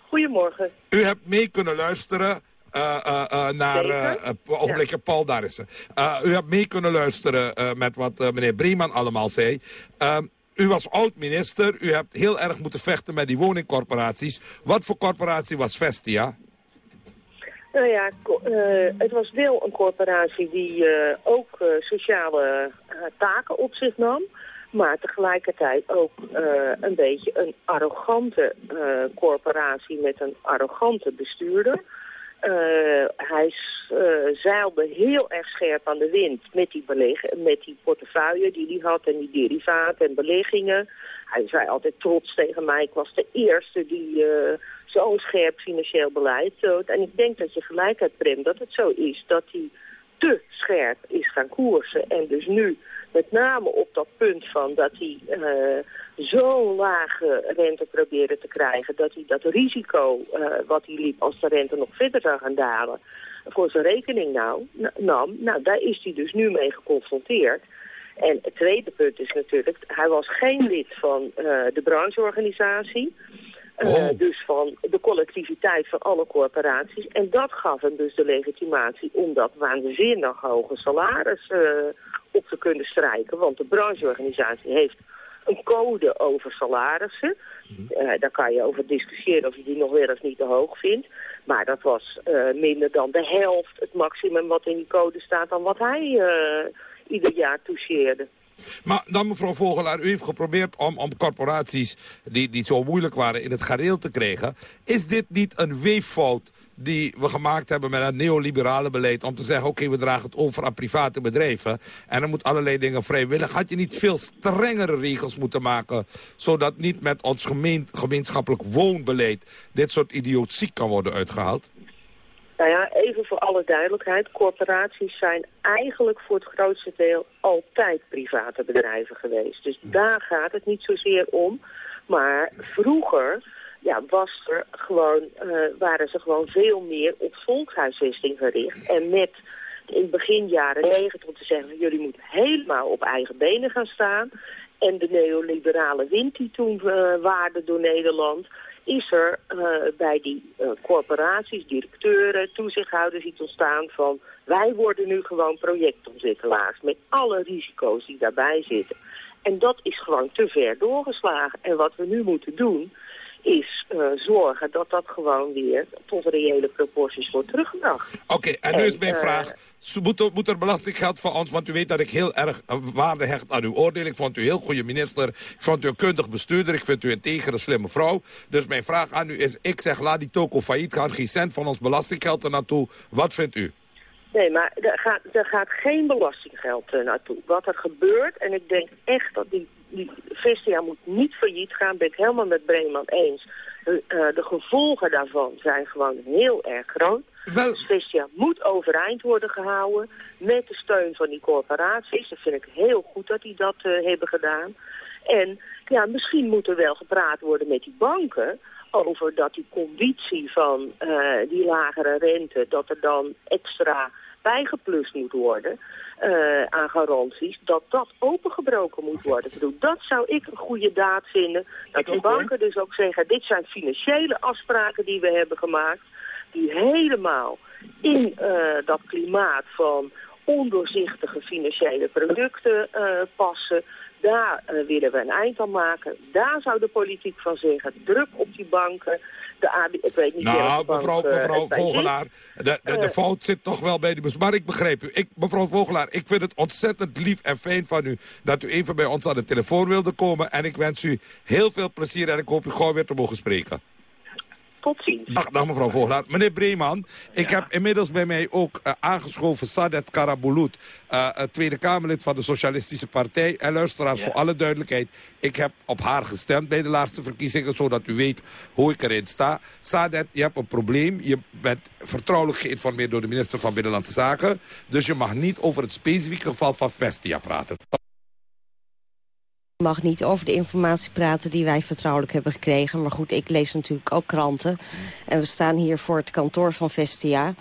Goedemorgen. U hebt mee kunnen luisteren naar... eh eh, ogenblikje, Paul, daar is ze. Eh, u hebt mee kunnen luisteren eh, met wat eh, meneer Breeman allemaal zei. Ehm, u was oud-minister. U hebt heel erg moeten vechten met die woningcorporaties. Wat voor corporatie was Vestia? Nou ja, eh, het was wel een corporatie die eh, ook eh, sociale eh, taken op zich nam. Maar tegelijkertijd ook eh, een beetje een arrogante eh, corporatie met een arrogante bestuurder. Eh, hij eh, zeilde heel erg scherp aan de wind met die, met die portefeuille die hij had en die derivaten en beleggingen. Hij zei altijd trots tegen mij, ik was de eerste die eh, zo'n scherp financieel beleid. En ik denk dat je gelijk hebt, dat het zo is dat hij te scherp is gaan koersen. En dus nu met name op dat punt van dat hij eh, zo'n lage rente probeerde te krijgen... dat hij dat risico eh, wat hij liep als de rente nog verder zou gaan dalen... voor zijn rekening nou, na- nam. Nou, daar is hij dus nu mee geconfronteerd. En het tweede punt is natuurlijk, hij was geen lid van eh, de brancheorganisatie... Eh, Dus van de collectiviteit van alle corporaties. En dat gaf hem dus de legitimatie om dat waanzinnig hoge salaris eh, op te kunnen strijken. Want de brancheorganisatie heeft een code over salarissen. Eh, daar kan je over discussiëren of je die nog wel of niet te hoog vindt. Maar dat was minder dan de helft het maximum wat in die code staat dan wat hij ieder jaar toucheerde. Maar dan mevrouw Vogelaar, u heeft geprobeerd om, om corporaties die, die zo moeilijk waren in het gareel te krijgen. Is dit niet een weeffout die we gemaakt hebben met het neoliberale beleid... om te zeggen, oké, we dragen het over aan private bedrijven... en dan moet allerlei dingen vrijwillig. Had je niet veel strengere regels moeten maken... zodat niet met ons gemeen, gemeenschappelijk woonbeleid... dit soort idiotie kan worden uitgehaald? Nou ja, even voor alle duidelijkheid. Corporaties zijn eigenlijk voor het grootste deel altijd private bedrijven geweest. Dus daar gaat het niet zozeer om. Maar vroeger ja, was er gewoon, eh, waren ze gewoon veel meer op volkshuisvesting gericht. En met in begin jaren negentig om te zeggen... jullie moeten helemaal op eigen benen gaan staan. En de neoliberale wind die toen eh, waarde door Nederland is er eh, bij die eh, corporaties, directeuren, toezichthouders iets ontstaan van Wij worden nu gewoon projectontwikkelaars met alle risico's die daarbij zitten. En dat is gewoon te ver doorgeslagen. En wat we nu moeten doen, is uh, zorgen dat dat gewoon weer tot reële proporties wordt teruggebracht. Oké, okay, en nu is mijn uh, vraag, moet, moet er belastinggeld van ons, want u weet dat ik heel erg waarde hecht aan uw oordeel. Ik vond u een heel goede minister, ik vond u een kundig bestuurder, ik vind u een tegere, slimme vrouw. Dus mijn vraag aan u is, ik zeg laat die toko failliet gaan, geen cent van ons belastinggeld er naartoe. Wat vindt u? Nee, maar er gaat, er gaat geen belastinggeld uh, naartoe. Wat er gebeurt, en ik denk echt dat die, die Vestia moet niet failliet gaan, ben ik helemaal met Breeman eens. Uh, de gevolgen daarvan zijn gewoon heel erg groot. Wel... Dus Vestia moet overeind worden gehouden met de steun van die corporaties. Dat vind ik heel goed dat die dat uh, hebben gedaan. En ja, misschien moet er wel gepraat worden met die banken over dat die conditie van uh, die lagere rente, dat er dan extra bijgeplust moet worden uh, aan garanties, dat dat opengebroken moet worden. Ik bedoel, dat zou ik een goede daad vinden. Dat de banken dus ook zeggen, dit zijn financiële afspraken die we hebben gemaakt, die helemaal in uh, dat klimaat van ondoorzichtige financiële producten uh, passen. Daar uh, willen we een eind aan maken. Daar zou de politiek van zeggen, druk op die banken. De AB, ik weet niet nou, bank, mevrouw, mevrouw uh, Vogelaar, de, de, de, fout zit toch wel bij die. Maar ik begreep u. Ik, mevrouw Vogelaar, ik vind het ontzettend lief en fijn van u... dat u even bij ons aan de telefoon wilde komen. En ik wens u heel veel plezier en ik hoop u gauw weer te mogen spreken. Tot ziens. Dag, dag mevrouw Vogelaar. Meneer Breeman, ik heb inmiddels bij mij ook uh, aangeschoven Sadet Karabulut, uh, Tweede Kamerlid van de Socialistische Partij. En luisteraars, ja. voor alle duidelijkheid, ik heb op haar gestemd bij de laatste verkiezingen, zodat u weet hoe ik erin sta. Sadet, je hebt een probleem. Je bent vertrouwelijk geïnformeerd door de minister van Binnenlandse Zaken. Dus je mag niet over het specifieke geval van Vestia praten mag niet over de informatie praten die wij vertrouwelijk hebben gekregen. Maar goed, ik lees natuurlijk ook kranten. En we staan hier voor het kantoor van Vestia. Ja.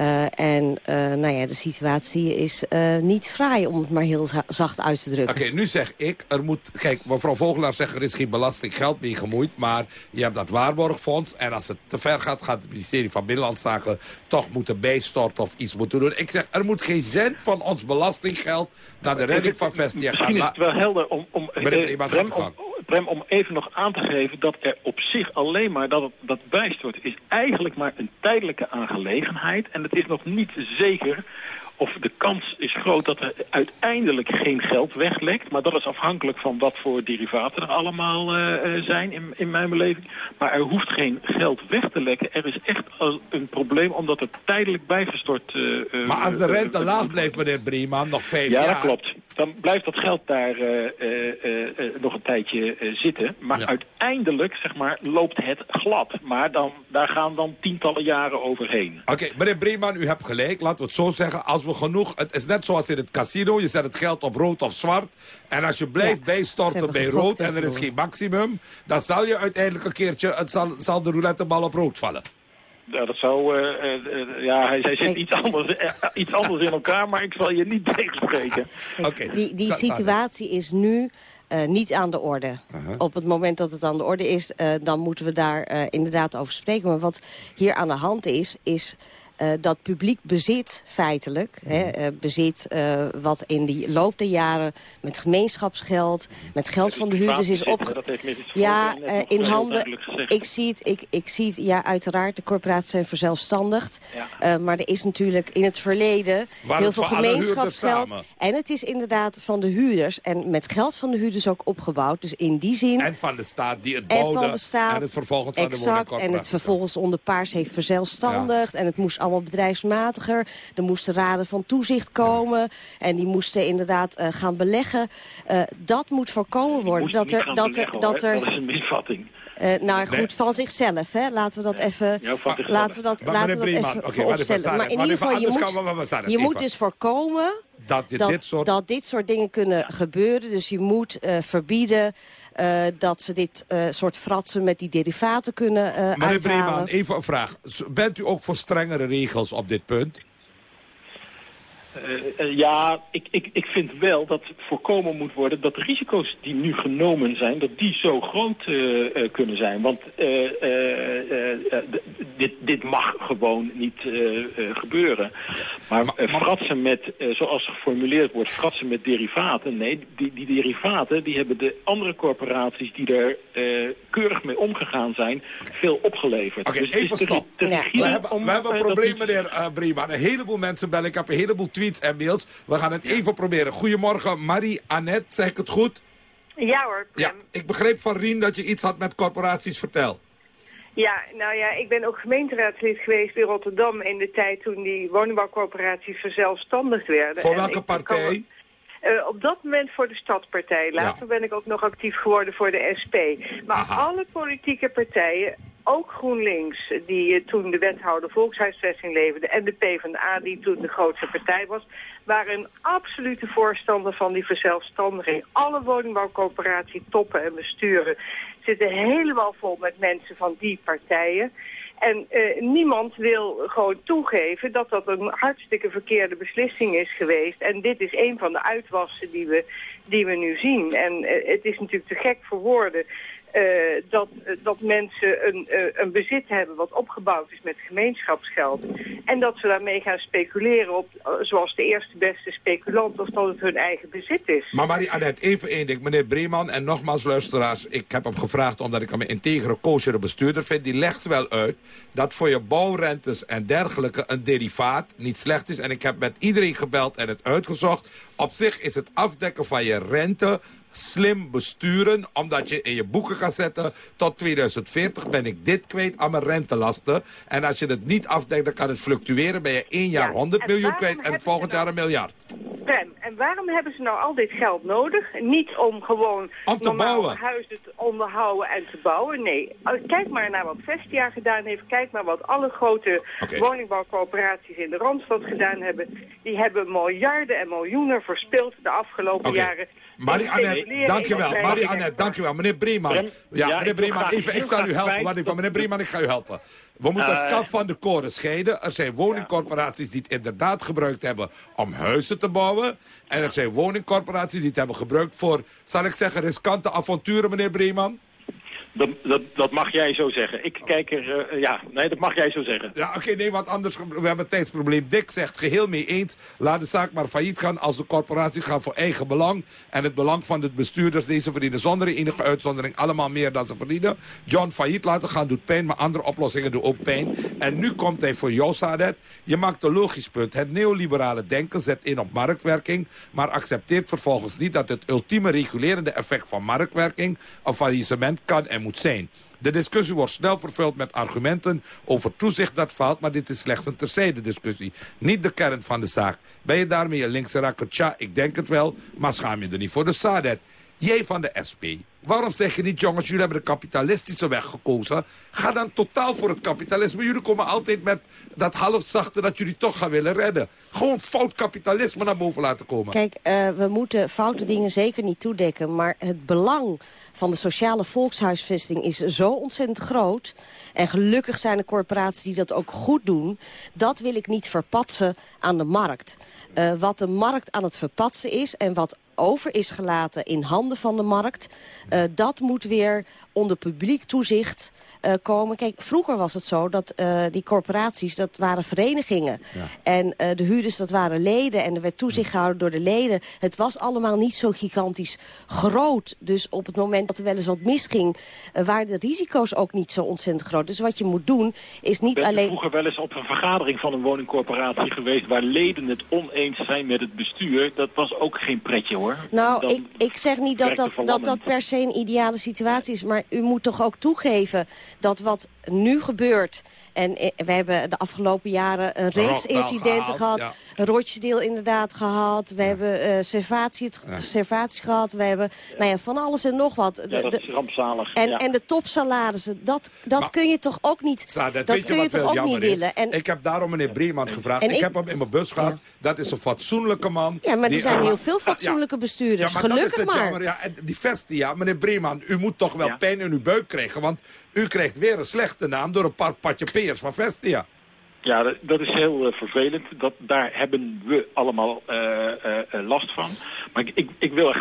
Uh, en uh, nou ja, de situatie is uh, niet fraai, om het maar heel zacht uit te drukken. Oké, okay, nu zeg ik, er moet... Kijk, mevrouw Vogelaar zegt, er is geen belastinggeld mee gemoeid... maar je hebt dat waarborgfonds... en als het te ver gaat, gaat het ministerie van Binnenlandse Zaken... toch moeten bijstorten of iets moeten doen. Ik zeg, er moet geen cent van ons belastinggeld... naar de redding van Vestia gaan. Misschien is het wel helder om... om, Brem, om, Prem, om even nog aan te geven dat er op zich alleen maar dat het, dat bijstort is eigenlijk maar een tijdelijke aangelegenheid. En het is nog niet zeker of de kans is groot dat er uiteindelijk geen geld weglekt. Maar dat is afhankelijk van wat voor derivaten er allemaal uh, zijn in, in mijn beleving. Maar er hoeft geen geld weg te lekken. Er is echt een probleem omdat het tijdelijk bijgestort... Uh, maar als de rente laag blijft, meneer Brieman, nog vijf ja, jaar... Ja, dat klopt. Dan blijft dat geld daar nog een tijdje zitten. Maar ja. uiteindelijk, zeg maar, loopt het glad. Maar dan, daar gaan dan tientallen jaren overheen. Oké, okay, meneer Breeman, u hebt gelijk. Laten we het zo zeggen. Als we genoeg... Het is net zoals in het casino. Je zet het geld op rood of zwart. En als je blijft ja, bijstorten bij rood en er is geen maximum... dan zal je uiteindelijk een keertje... Het zal, zal de roulettebal op rood vallen. Ja, dat zou... Uh, uh, ja, hij, hij zit iets anders, uh, iets anders in elkaar, maar ik zal je niet tegenspreken. Okay. Die, die situatie is nu uh, niet aan de orde. Uh -huh. Op het moment dat het aan de orde is, uh, dan moeten we daar uh, inderdaad over spreken. Maar wat hier aan de hand is, is... Uh, dat publiek bezit feitelijk, mm. hè, uh, bezit uh, wat in die loop der jaren met gemeenschapsgeld, met geld van de huurders is op. Ja, in handen. Ik zie het, ik, ik zie het, ja, uiteraard, de corporaties zijn verzelfstandigd. Ja. maar er is natuurlijk in het verleden Waar heel veel gemeenschapsgeld. En het is inderdaad van de huurders en met geld van de huurders ook opgebouwd. Dus in die zin. En van de staat die het bouwde. En van de staat. En het vervolgens aan exact, de En het vervolgens onder paars heeft verzelfstandigd. Ja. En het moest allemaal bedrijfsmatiger. Er moesten raden van toezicht komen. En die moesten inderdaad uh, gaan beleggen. Uh, dat moet voorkomen worden. Dat er, dat er, dat er, dat is een misvatting. Uh, nou goed, nee. van zichzelf, hè? Laten we dat even, ja, laten we dat, maar laten we dat even okay, opstellen. Maar in ieder geval, je moet, je moet dus voorkomen dat, je dat, dit soort... dat dit soort dingen kunnen ja. gebeuren. Dus je moet uh, verbieden uh, dat ze dit uh, soort fratsen met die derivaten kunnen uh, Meneer uithalen. Breeman, even een vraag. Bent u ook voor strengere regels op dit punt? Eh, eh, ja, ik, ik, ik vind wel dat voorkomen moet worden dat de risico's die nu genomen zijn, dat die zo groot eh, eh, kunnen zijn. Want eh, eh, eh, dit, dit mag gewoon niet eh, eh, gebeuren. Maar, fratsen met, zoals geformuleerd wordt, fratsen met derivaten. Nee, die, die derivaten die hebben de andere corporaties die er eh, keurig mee omgegaan zijn, veel opgeleverd. Oké, Dus even te- stop. We hebben, we hebben een probleem, meneer uh, Brieman. Een heleboel mensen bellen. Ik heb een heleboel tweets en mails. We gaan het even proberen. Goedemorgen, Marie-Annette. Zeg ik het goed? Ja hoor, Ja, ik begreep van Rien dat je iets had met corporaties. Vertel. Ja, nou ja, ik ben ook gemeenteraadslid geweest in Rotterdam in de tijd toen die woningbouwcorporaties verzelfstandigd werden. Voor welke partij? Eh, op dat moment voor de Stadspartij. Later ben ik ook nog actief geworden voor de SP. Maar alle politieke partijen, ook GroenLinks, die eh, toen de wethouder volkshuisvesting leverde, en de PvdA, die toen de grootste partij was, waren een absolute voorstander van die verzelfstandiging. Alle woningbouwcoöperatie toppen en besturen zitten helemaal vol met mensen van die partijen. En eh, niemand wil gewoon toegeven dat dat een hartstikke verkeerde beslissing is geweest. En dit is een van de uitwassen die we, die we nu zien. En eh, het is natuurlijk te gek voor woorden eh, dat, dat mensen een, een bezit hebben wat opgebouwd is met gemeenschapsgeld. En dat ze daarmee gaan speculeren op, eh, zoals de eerste beste speculant, of dat het hun eigen bezit is. Maar Marie-Annette, even één ding. Meneer Breeman en nogmaals luisteraars. Ik heb hem gevraagd omdat ik hem een integere, kosher bestuurder vind. Die legt wel uit dat voor je bouwrentes en dergelijke een derivaat niet slecht is. En ik heb met iedereen gebeld en het uitgezocht. Op zich is het afdekken van je rente slim besturen, omdat je in je boeken kan zetten... tot 2040 ben ik dit kwijt aan mijn rentelasten. En als je het niet afdekt, dan kan het fluctueren. Ben je één jaar 100 en miljoen kwijt en volgend ze jaar een miljard. Prem, en waarom hebben ze nou al dit geld nodig? Niet om gewoon Om te normaal bouwen. huizen te onderhouden en te bouwen. Nee, Oh, kijk maar naar wat Vestia gedaan heeft. Kijk maar wat alle grote woningbouwcoöperaties in de Randstad gedaan hebben. Die hebben miljarden en miljoenen verspild de afgelopen Oké. jaren. Marie-Annette, dankjewel. Marie-Annette, dankjewel. Meneer Breeman. Ja, meneer Breeman, even, ik zal u helpen. dat- meneer Breeman, ik ga u helpen. We moeten het Eh, kaf van de koren scheiden. Er zijn woningcorporaties die het inderdaad gebruikt hebben om huizen te bouwen. En er zijn woningcorporaties die het hebben gebruikt voor, zal ik zeggen, riskante avonturen, meneer Breeman. Dat, dat, dat mag jij zo zeggen. Ik kijk er... eh, ja, nee, dat mag jij zo zeggen. Ja, oké, nee, want anders, we hebben een tijdsprobleem. Dick zegt geheel mee eens, laat de zaak maar failliet gaan als de corporaties gaan voor eigen belang. En het belang van de bestuurders, deze verdienen zonder enige uitzondering allemaal meer dan ze verdienen. John failliet laten gaan doet pijn, maar andere oplossingen doen ook pijn. En nu komt hij voor jou, Sadet. Je maakt een logisch punt. Het neoliberale denken zet in op marktwerking, maar accepteert vervolgens niet dat het ultieme regulerende effect van marktwerking een faillissement kan en De discussie wordt snel vervuld met argumenten over toezicht dat valt, maar dit is slechts een terzijde discussie. Niet de kern van de zaak. Ben je daarmee een linkse rakker? Tja, ik denk het wel, maar schaam je er niet voor. De Sadet, jij van de SP. Waarom zeg je niet, jongens, jullie hebben de kapitalistische weg gekozen. Ga dan totaal voor het kapitalisme. Jullie komen altijd met dat halfzachte dat jullie toch gaan willen redden. Gewoon fout kapitalisme naar boven laten komen. Kijk, eh, we moeten foute dingen zeker niet toedekken. Maar het belang van de sociale volkshuisvesting is zo ontzettend groot. En gelukkig zijn er corporaties die dat ook goed doen. Dat wil ik niet verpatsen aan de markt. Eh, wat de markt aan het verpatsen is en wat over is gelaten in handen van de markt... eh, dat moet weer onder publiek toezicht eh, komen. Kijk, vroeger was het zo dat eh, die corporaties, dat waren verenigingen. En eh, de huurders, dat waren leden. En er werd toezicht gehouden door de leden. Het was allemaal niet zo gigantisch groot. Dus op het moment dat er wel eens wat misging... waren de risico's ook niet zo ontzettend groot. Dus wat je moet doen, is niet ben alleen... vroeger wel eens op een vergadering van een woningcorporatie geweest... waar leden het oneens zijn met het bestuur. Dat was ook geen pretje, hoor. Nou, ik, ik zeg niet dat dat, dat dat per se een ideale situatie is. Maar u moet toch ook toegeven dat wat nu gebeurt... en eh, we hebben de afgelopen jaren een reeks Rockdale incidenten gehaald, gehad. ja. Een Rochdale inderdaad gehad. We hebben eh servatie, servatie gehad. We hebben nou ja, van alles en nog wat. Ja, dat is rampzalig. en, ja. en de topsalarissen, dat, dat kun je toch ook niet, dat weet je kun je wat toch ook niet jammer is? willen. En, ik heb daarom meneer Breeman gevraagd. En ik, ik- heb hem in mijn bus gehad. Dat is een fatsoenlijke man. ja, maar er Die- zijn heel veel fatsoenlijke bestuurders. Ja, maar dat is Gelukkig het maar. jammer. Ja, en die Vestia, meneer Breeman, u moet toch wel pijn in uw buik krijgen. Want u krijgt weer een slechte naam door een paar patje peers van Vestia. Ja, dat, is heel eh, vervelend. Dat, daar hebben we allemaal eh, eh, last van. Maar ik, ik, ik wil,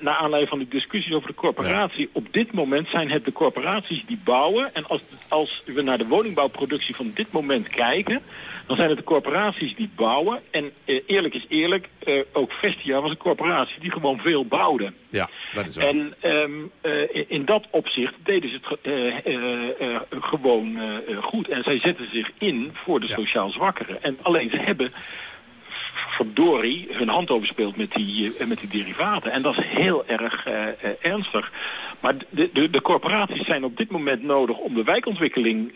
naar aanleiding van de discussies over de corporatie... op dit moment zijn het de corporaties die bouwen. En als, als we naar de woningbouwproductie van dit moment kijken... dan zijn het de corporaties die bouwen. En eerlijk is eerlijk, ook Vestia was een corporatie die gewoon veel bouwde. Ja, dat is waar. En ehm, eh, in, dat opzicht deden ze het ge- gewoon goed. En zij zetten zich in voor de sociaal zwakkeren. En alleen ze hebben verdorie hun hand overspeeld met die, eh, met die derivaten. En dat is heel erg eh, eh, ernstig. Maar de, de, de corporaties zijn op dit moment nodig om de wijkontwikkeling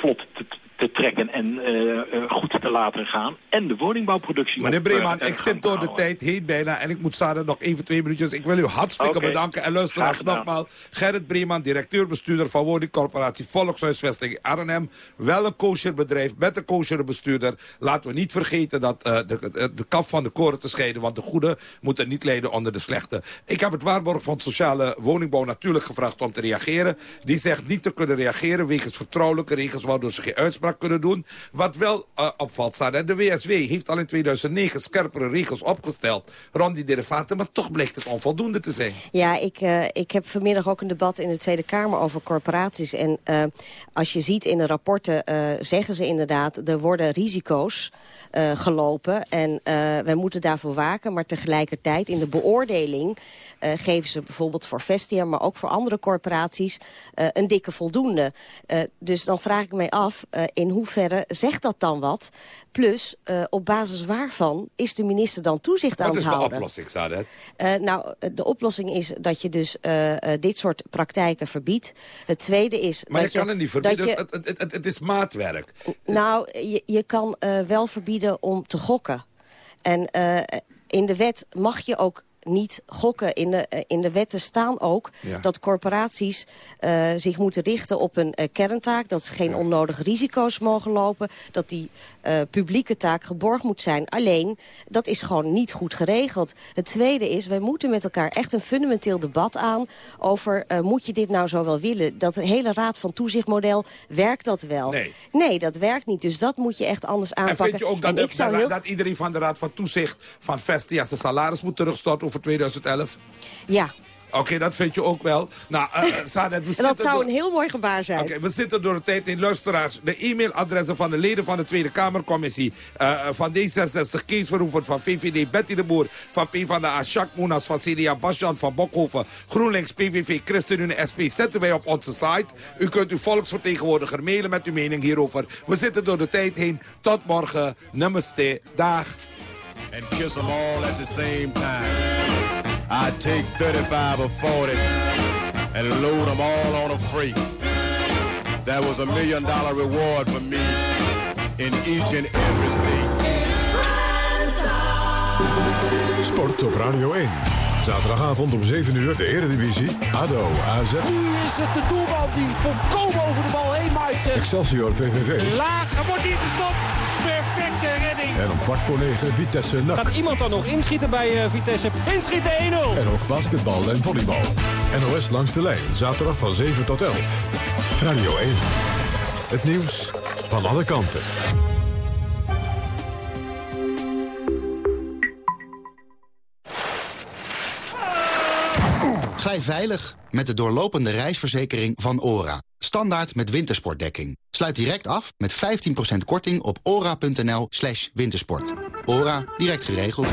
vlot te, te trekken en eh, eh, goed te laten gaan. En de woningbouwproductie. Meneer eh, Breeman, ik zit door de tijd heen bijna en ik moet Sarah nog even twee minuutjes. Ik wil u hartstikke bedanken en luister nogmaals. Gerrit Breeman, directeur-bestuurder van woningcorporatie Volkshuisvesting Arnhem. Wel een kosher bedrijf met een kosher bestuurder. Laten we niet vergeten dat de, de, de kaf van de koren te scheiden, want de goede moeten niet lijden onder de slechte. Ik heb het waarborg van Sociale Woningbouw natuurlijk gevraagd om te reageren. Die zegt niet te kunnen reageren wegens vertrouwelijke regels waardoor ze geen uitspraak kunnen doen. Wat wel eh, opvalt, Sarah, de WSW heeft al in 2009 scherpere regels opgesteld rond die derivaten, maar toch blijkt het onvoldoende te zijn. Ja, ik, eh, ik heb vanmiddag ook een debat in de Tweede Kamer over corporaties. En eh, als je ziet in de rapporten zeggen ze inderdaad... er worden risico's gelopen en wij moeten daarvoor waken. Maar tegelijkertijd in de beoordeling geven ze bijvoorbeeld voor Vestia... maar ook voor andere corporaties een dikke voldoende. Dus dan vraag ik mij af, in hoeverre zegt dat dan wat? Plus, eh, op basis waarvan is de minister dan toezicht aan Wat het is de houden? oplossing, Sarah? Eh, nou, de oplossing is dat je dus eh, dit soort praktijken verbiedt. Het tweede is... Maar je dat kan het niet verbieden, je- het, het, is maatwerk. nou, je, je kan wel verbieden om te gokken. En in de wet mag je ook niet gokken. In de, eh, in de wetten staan ook Ja. dat corporaties eh, zich moeten richten op een eh, kerntaak. Dat ze geen onnodige risico's mogen lopen. Dat die publieke taak geborgd moet zijn. Alleen, dat is gewoon niet goed geregeld. Het tweede is, wij moeten met elkaar echt een fundamenteel debat aan... over, moet je dit nou zo wel willen? Dat hele raad van toezichtmodel, werkt dat wel? Nee. Nee, dat werkt niet. Dus dat moet je echt anders En aanpakken. vind je ook dat, En de- ik zou dat, heel... dat iedereen van de Raad van Toezicht van Vestia zijn salaris moet terugstorten over 2011? Ja, Oké, dat vind je ook wel. Nou, eh, eh, Sadet, we dat zou door- een heel mooi gebaar zijn. Oké, we zitten door de tijd in. Luisteraars, de e-mailadressen van de leden van de Tweede Kamercommissie... eh, van D66, Kees Verhoeven, van VVD, Betty de Boer... van PvdA, Jacques Moenas, van CDA, Basjan van Bokhoven... GroenLinks, PVV, ChristenUnie, SP... zetten wij op onze site. U kunt uw volksvertegenwoordiger mailen met uw mening hierover. We zitten door de tijd heen. Tot morgen. Namaste. Dag. And kiss them all at the same time. I take 35 or 40 and load them all on a freight. That was a million dollar reward for me in each and every state. Sport op Radio 1. Zaterdagavond om 7 uur de Eredivisie. ADO, AZ, Nu is het de doelman die volkomen over de bal heen maait. Excelsior, VVV. Laag, wordt hier gestopt. Perfecte redding. En om kwart voor 9 Vitesse NAC. Gaat iemand dan nog inschieten bij eh, Vitesse? Inschieten 1-0. En ook basketbal en volleybal. NOS langs de lijn, zaterdag van 7 tot 11. Radio 1. Het nieuws van alle kanten. Glij veilig met de doorlopende reisverzekering van ORA. Standaard met wintersportdekking. Sluit direct af met 15% korting op ora.nl slash wintersport. ORA, direct geregeld.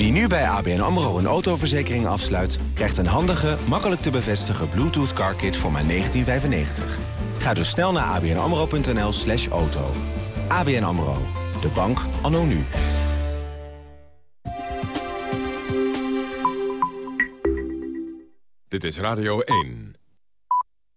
Wie nu bij ABN AMRO een autoverzekering afsluit... krijgt een handige, makkelijk te bevestigen Bluetooth car kit voor maar 1995. Ga dus snel naar abnamro.nl slash auto. ABN AMRO, de bank anno nu. Dit is Radio 1.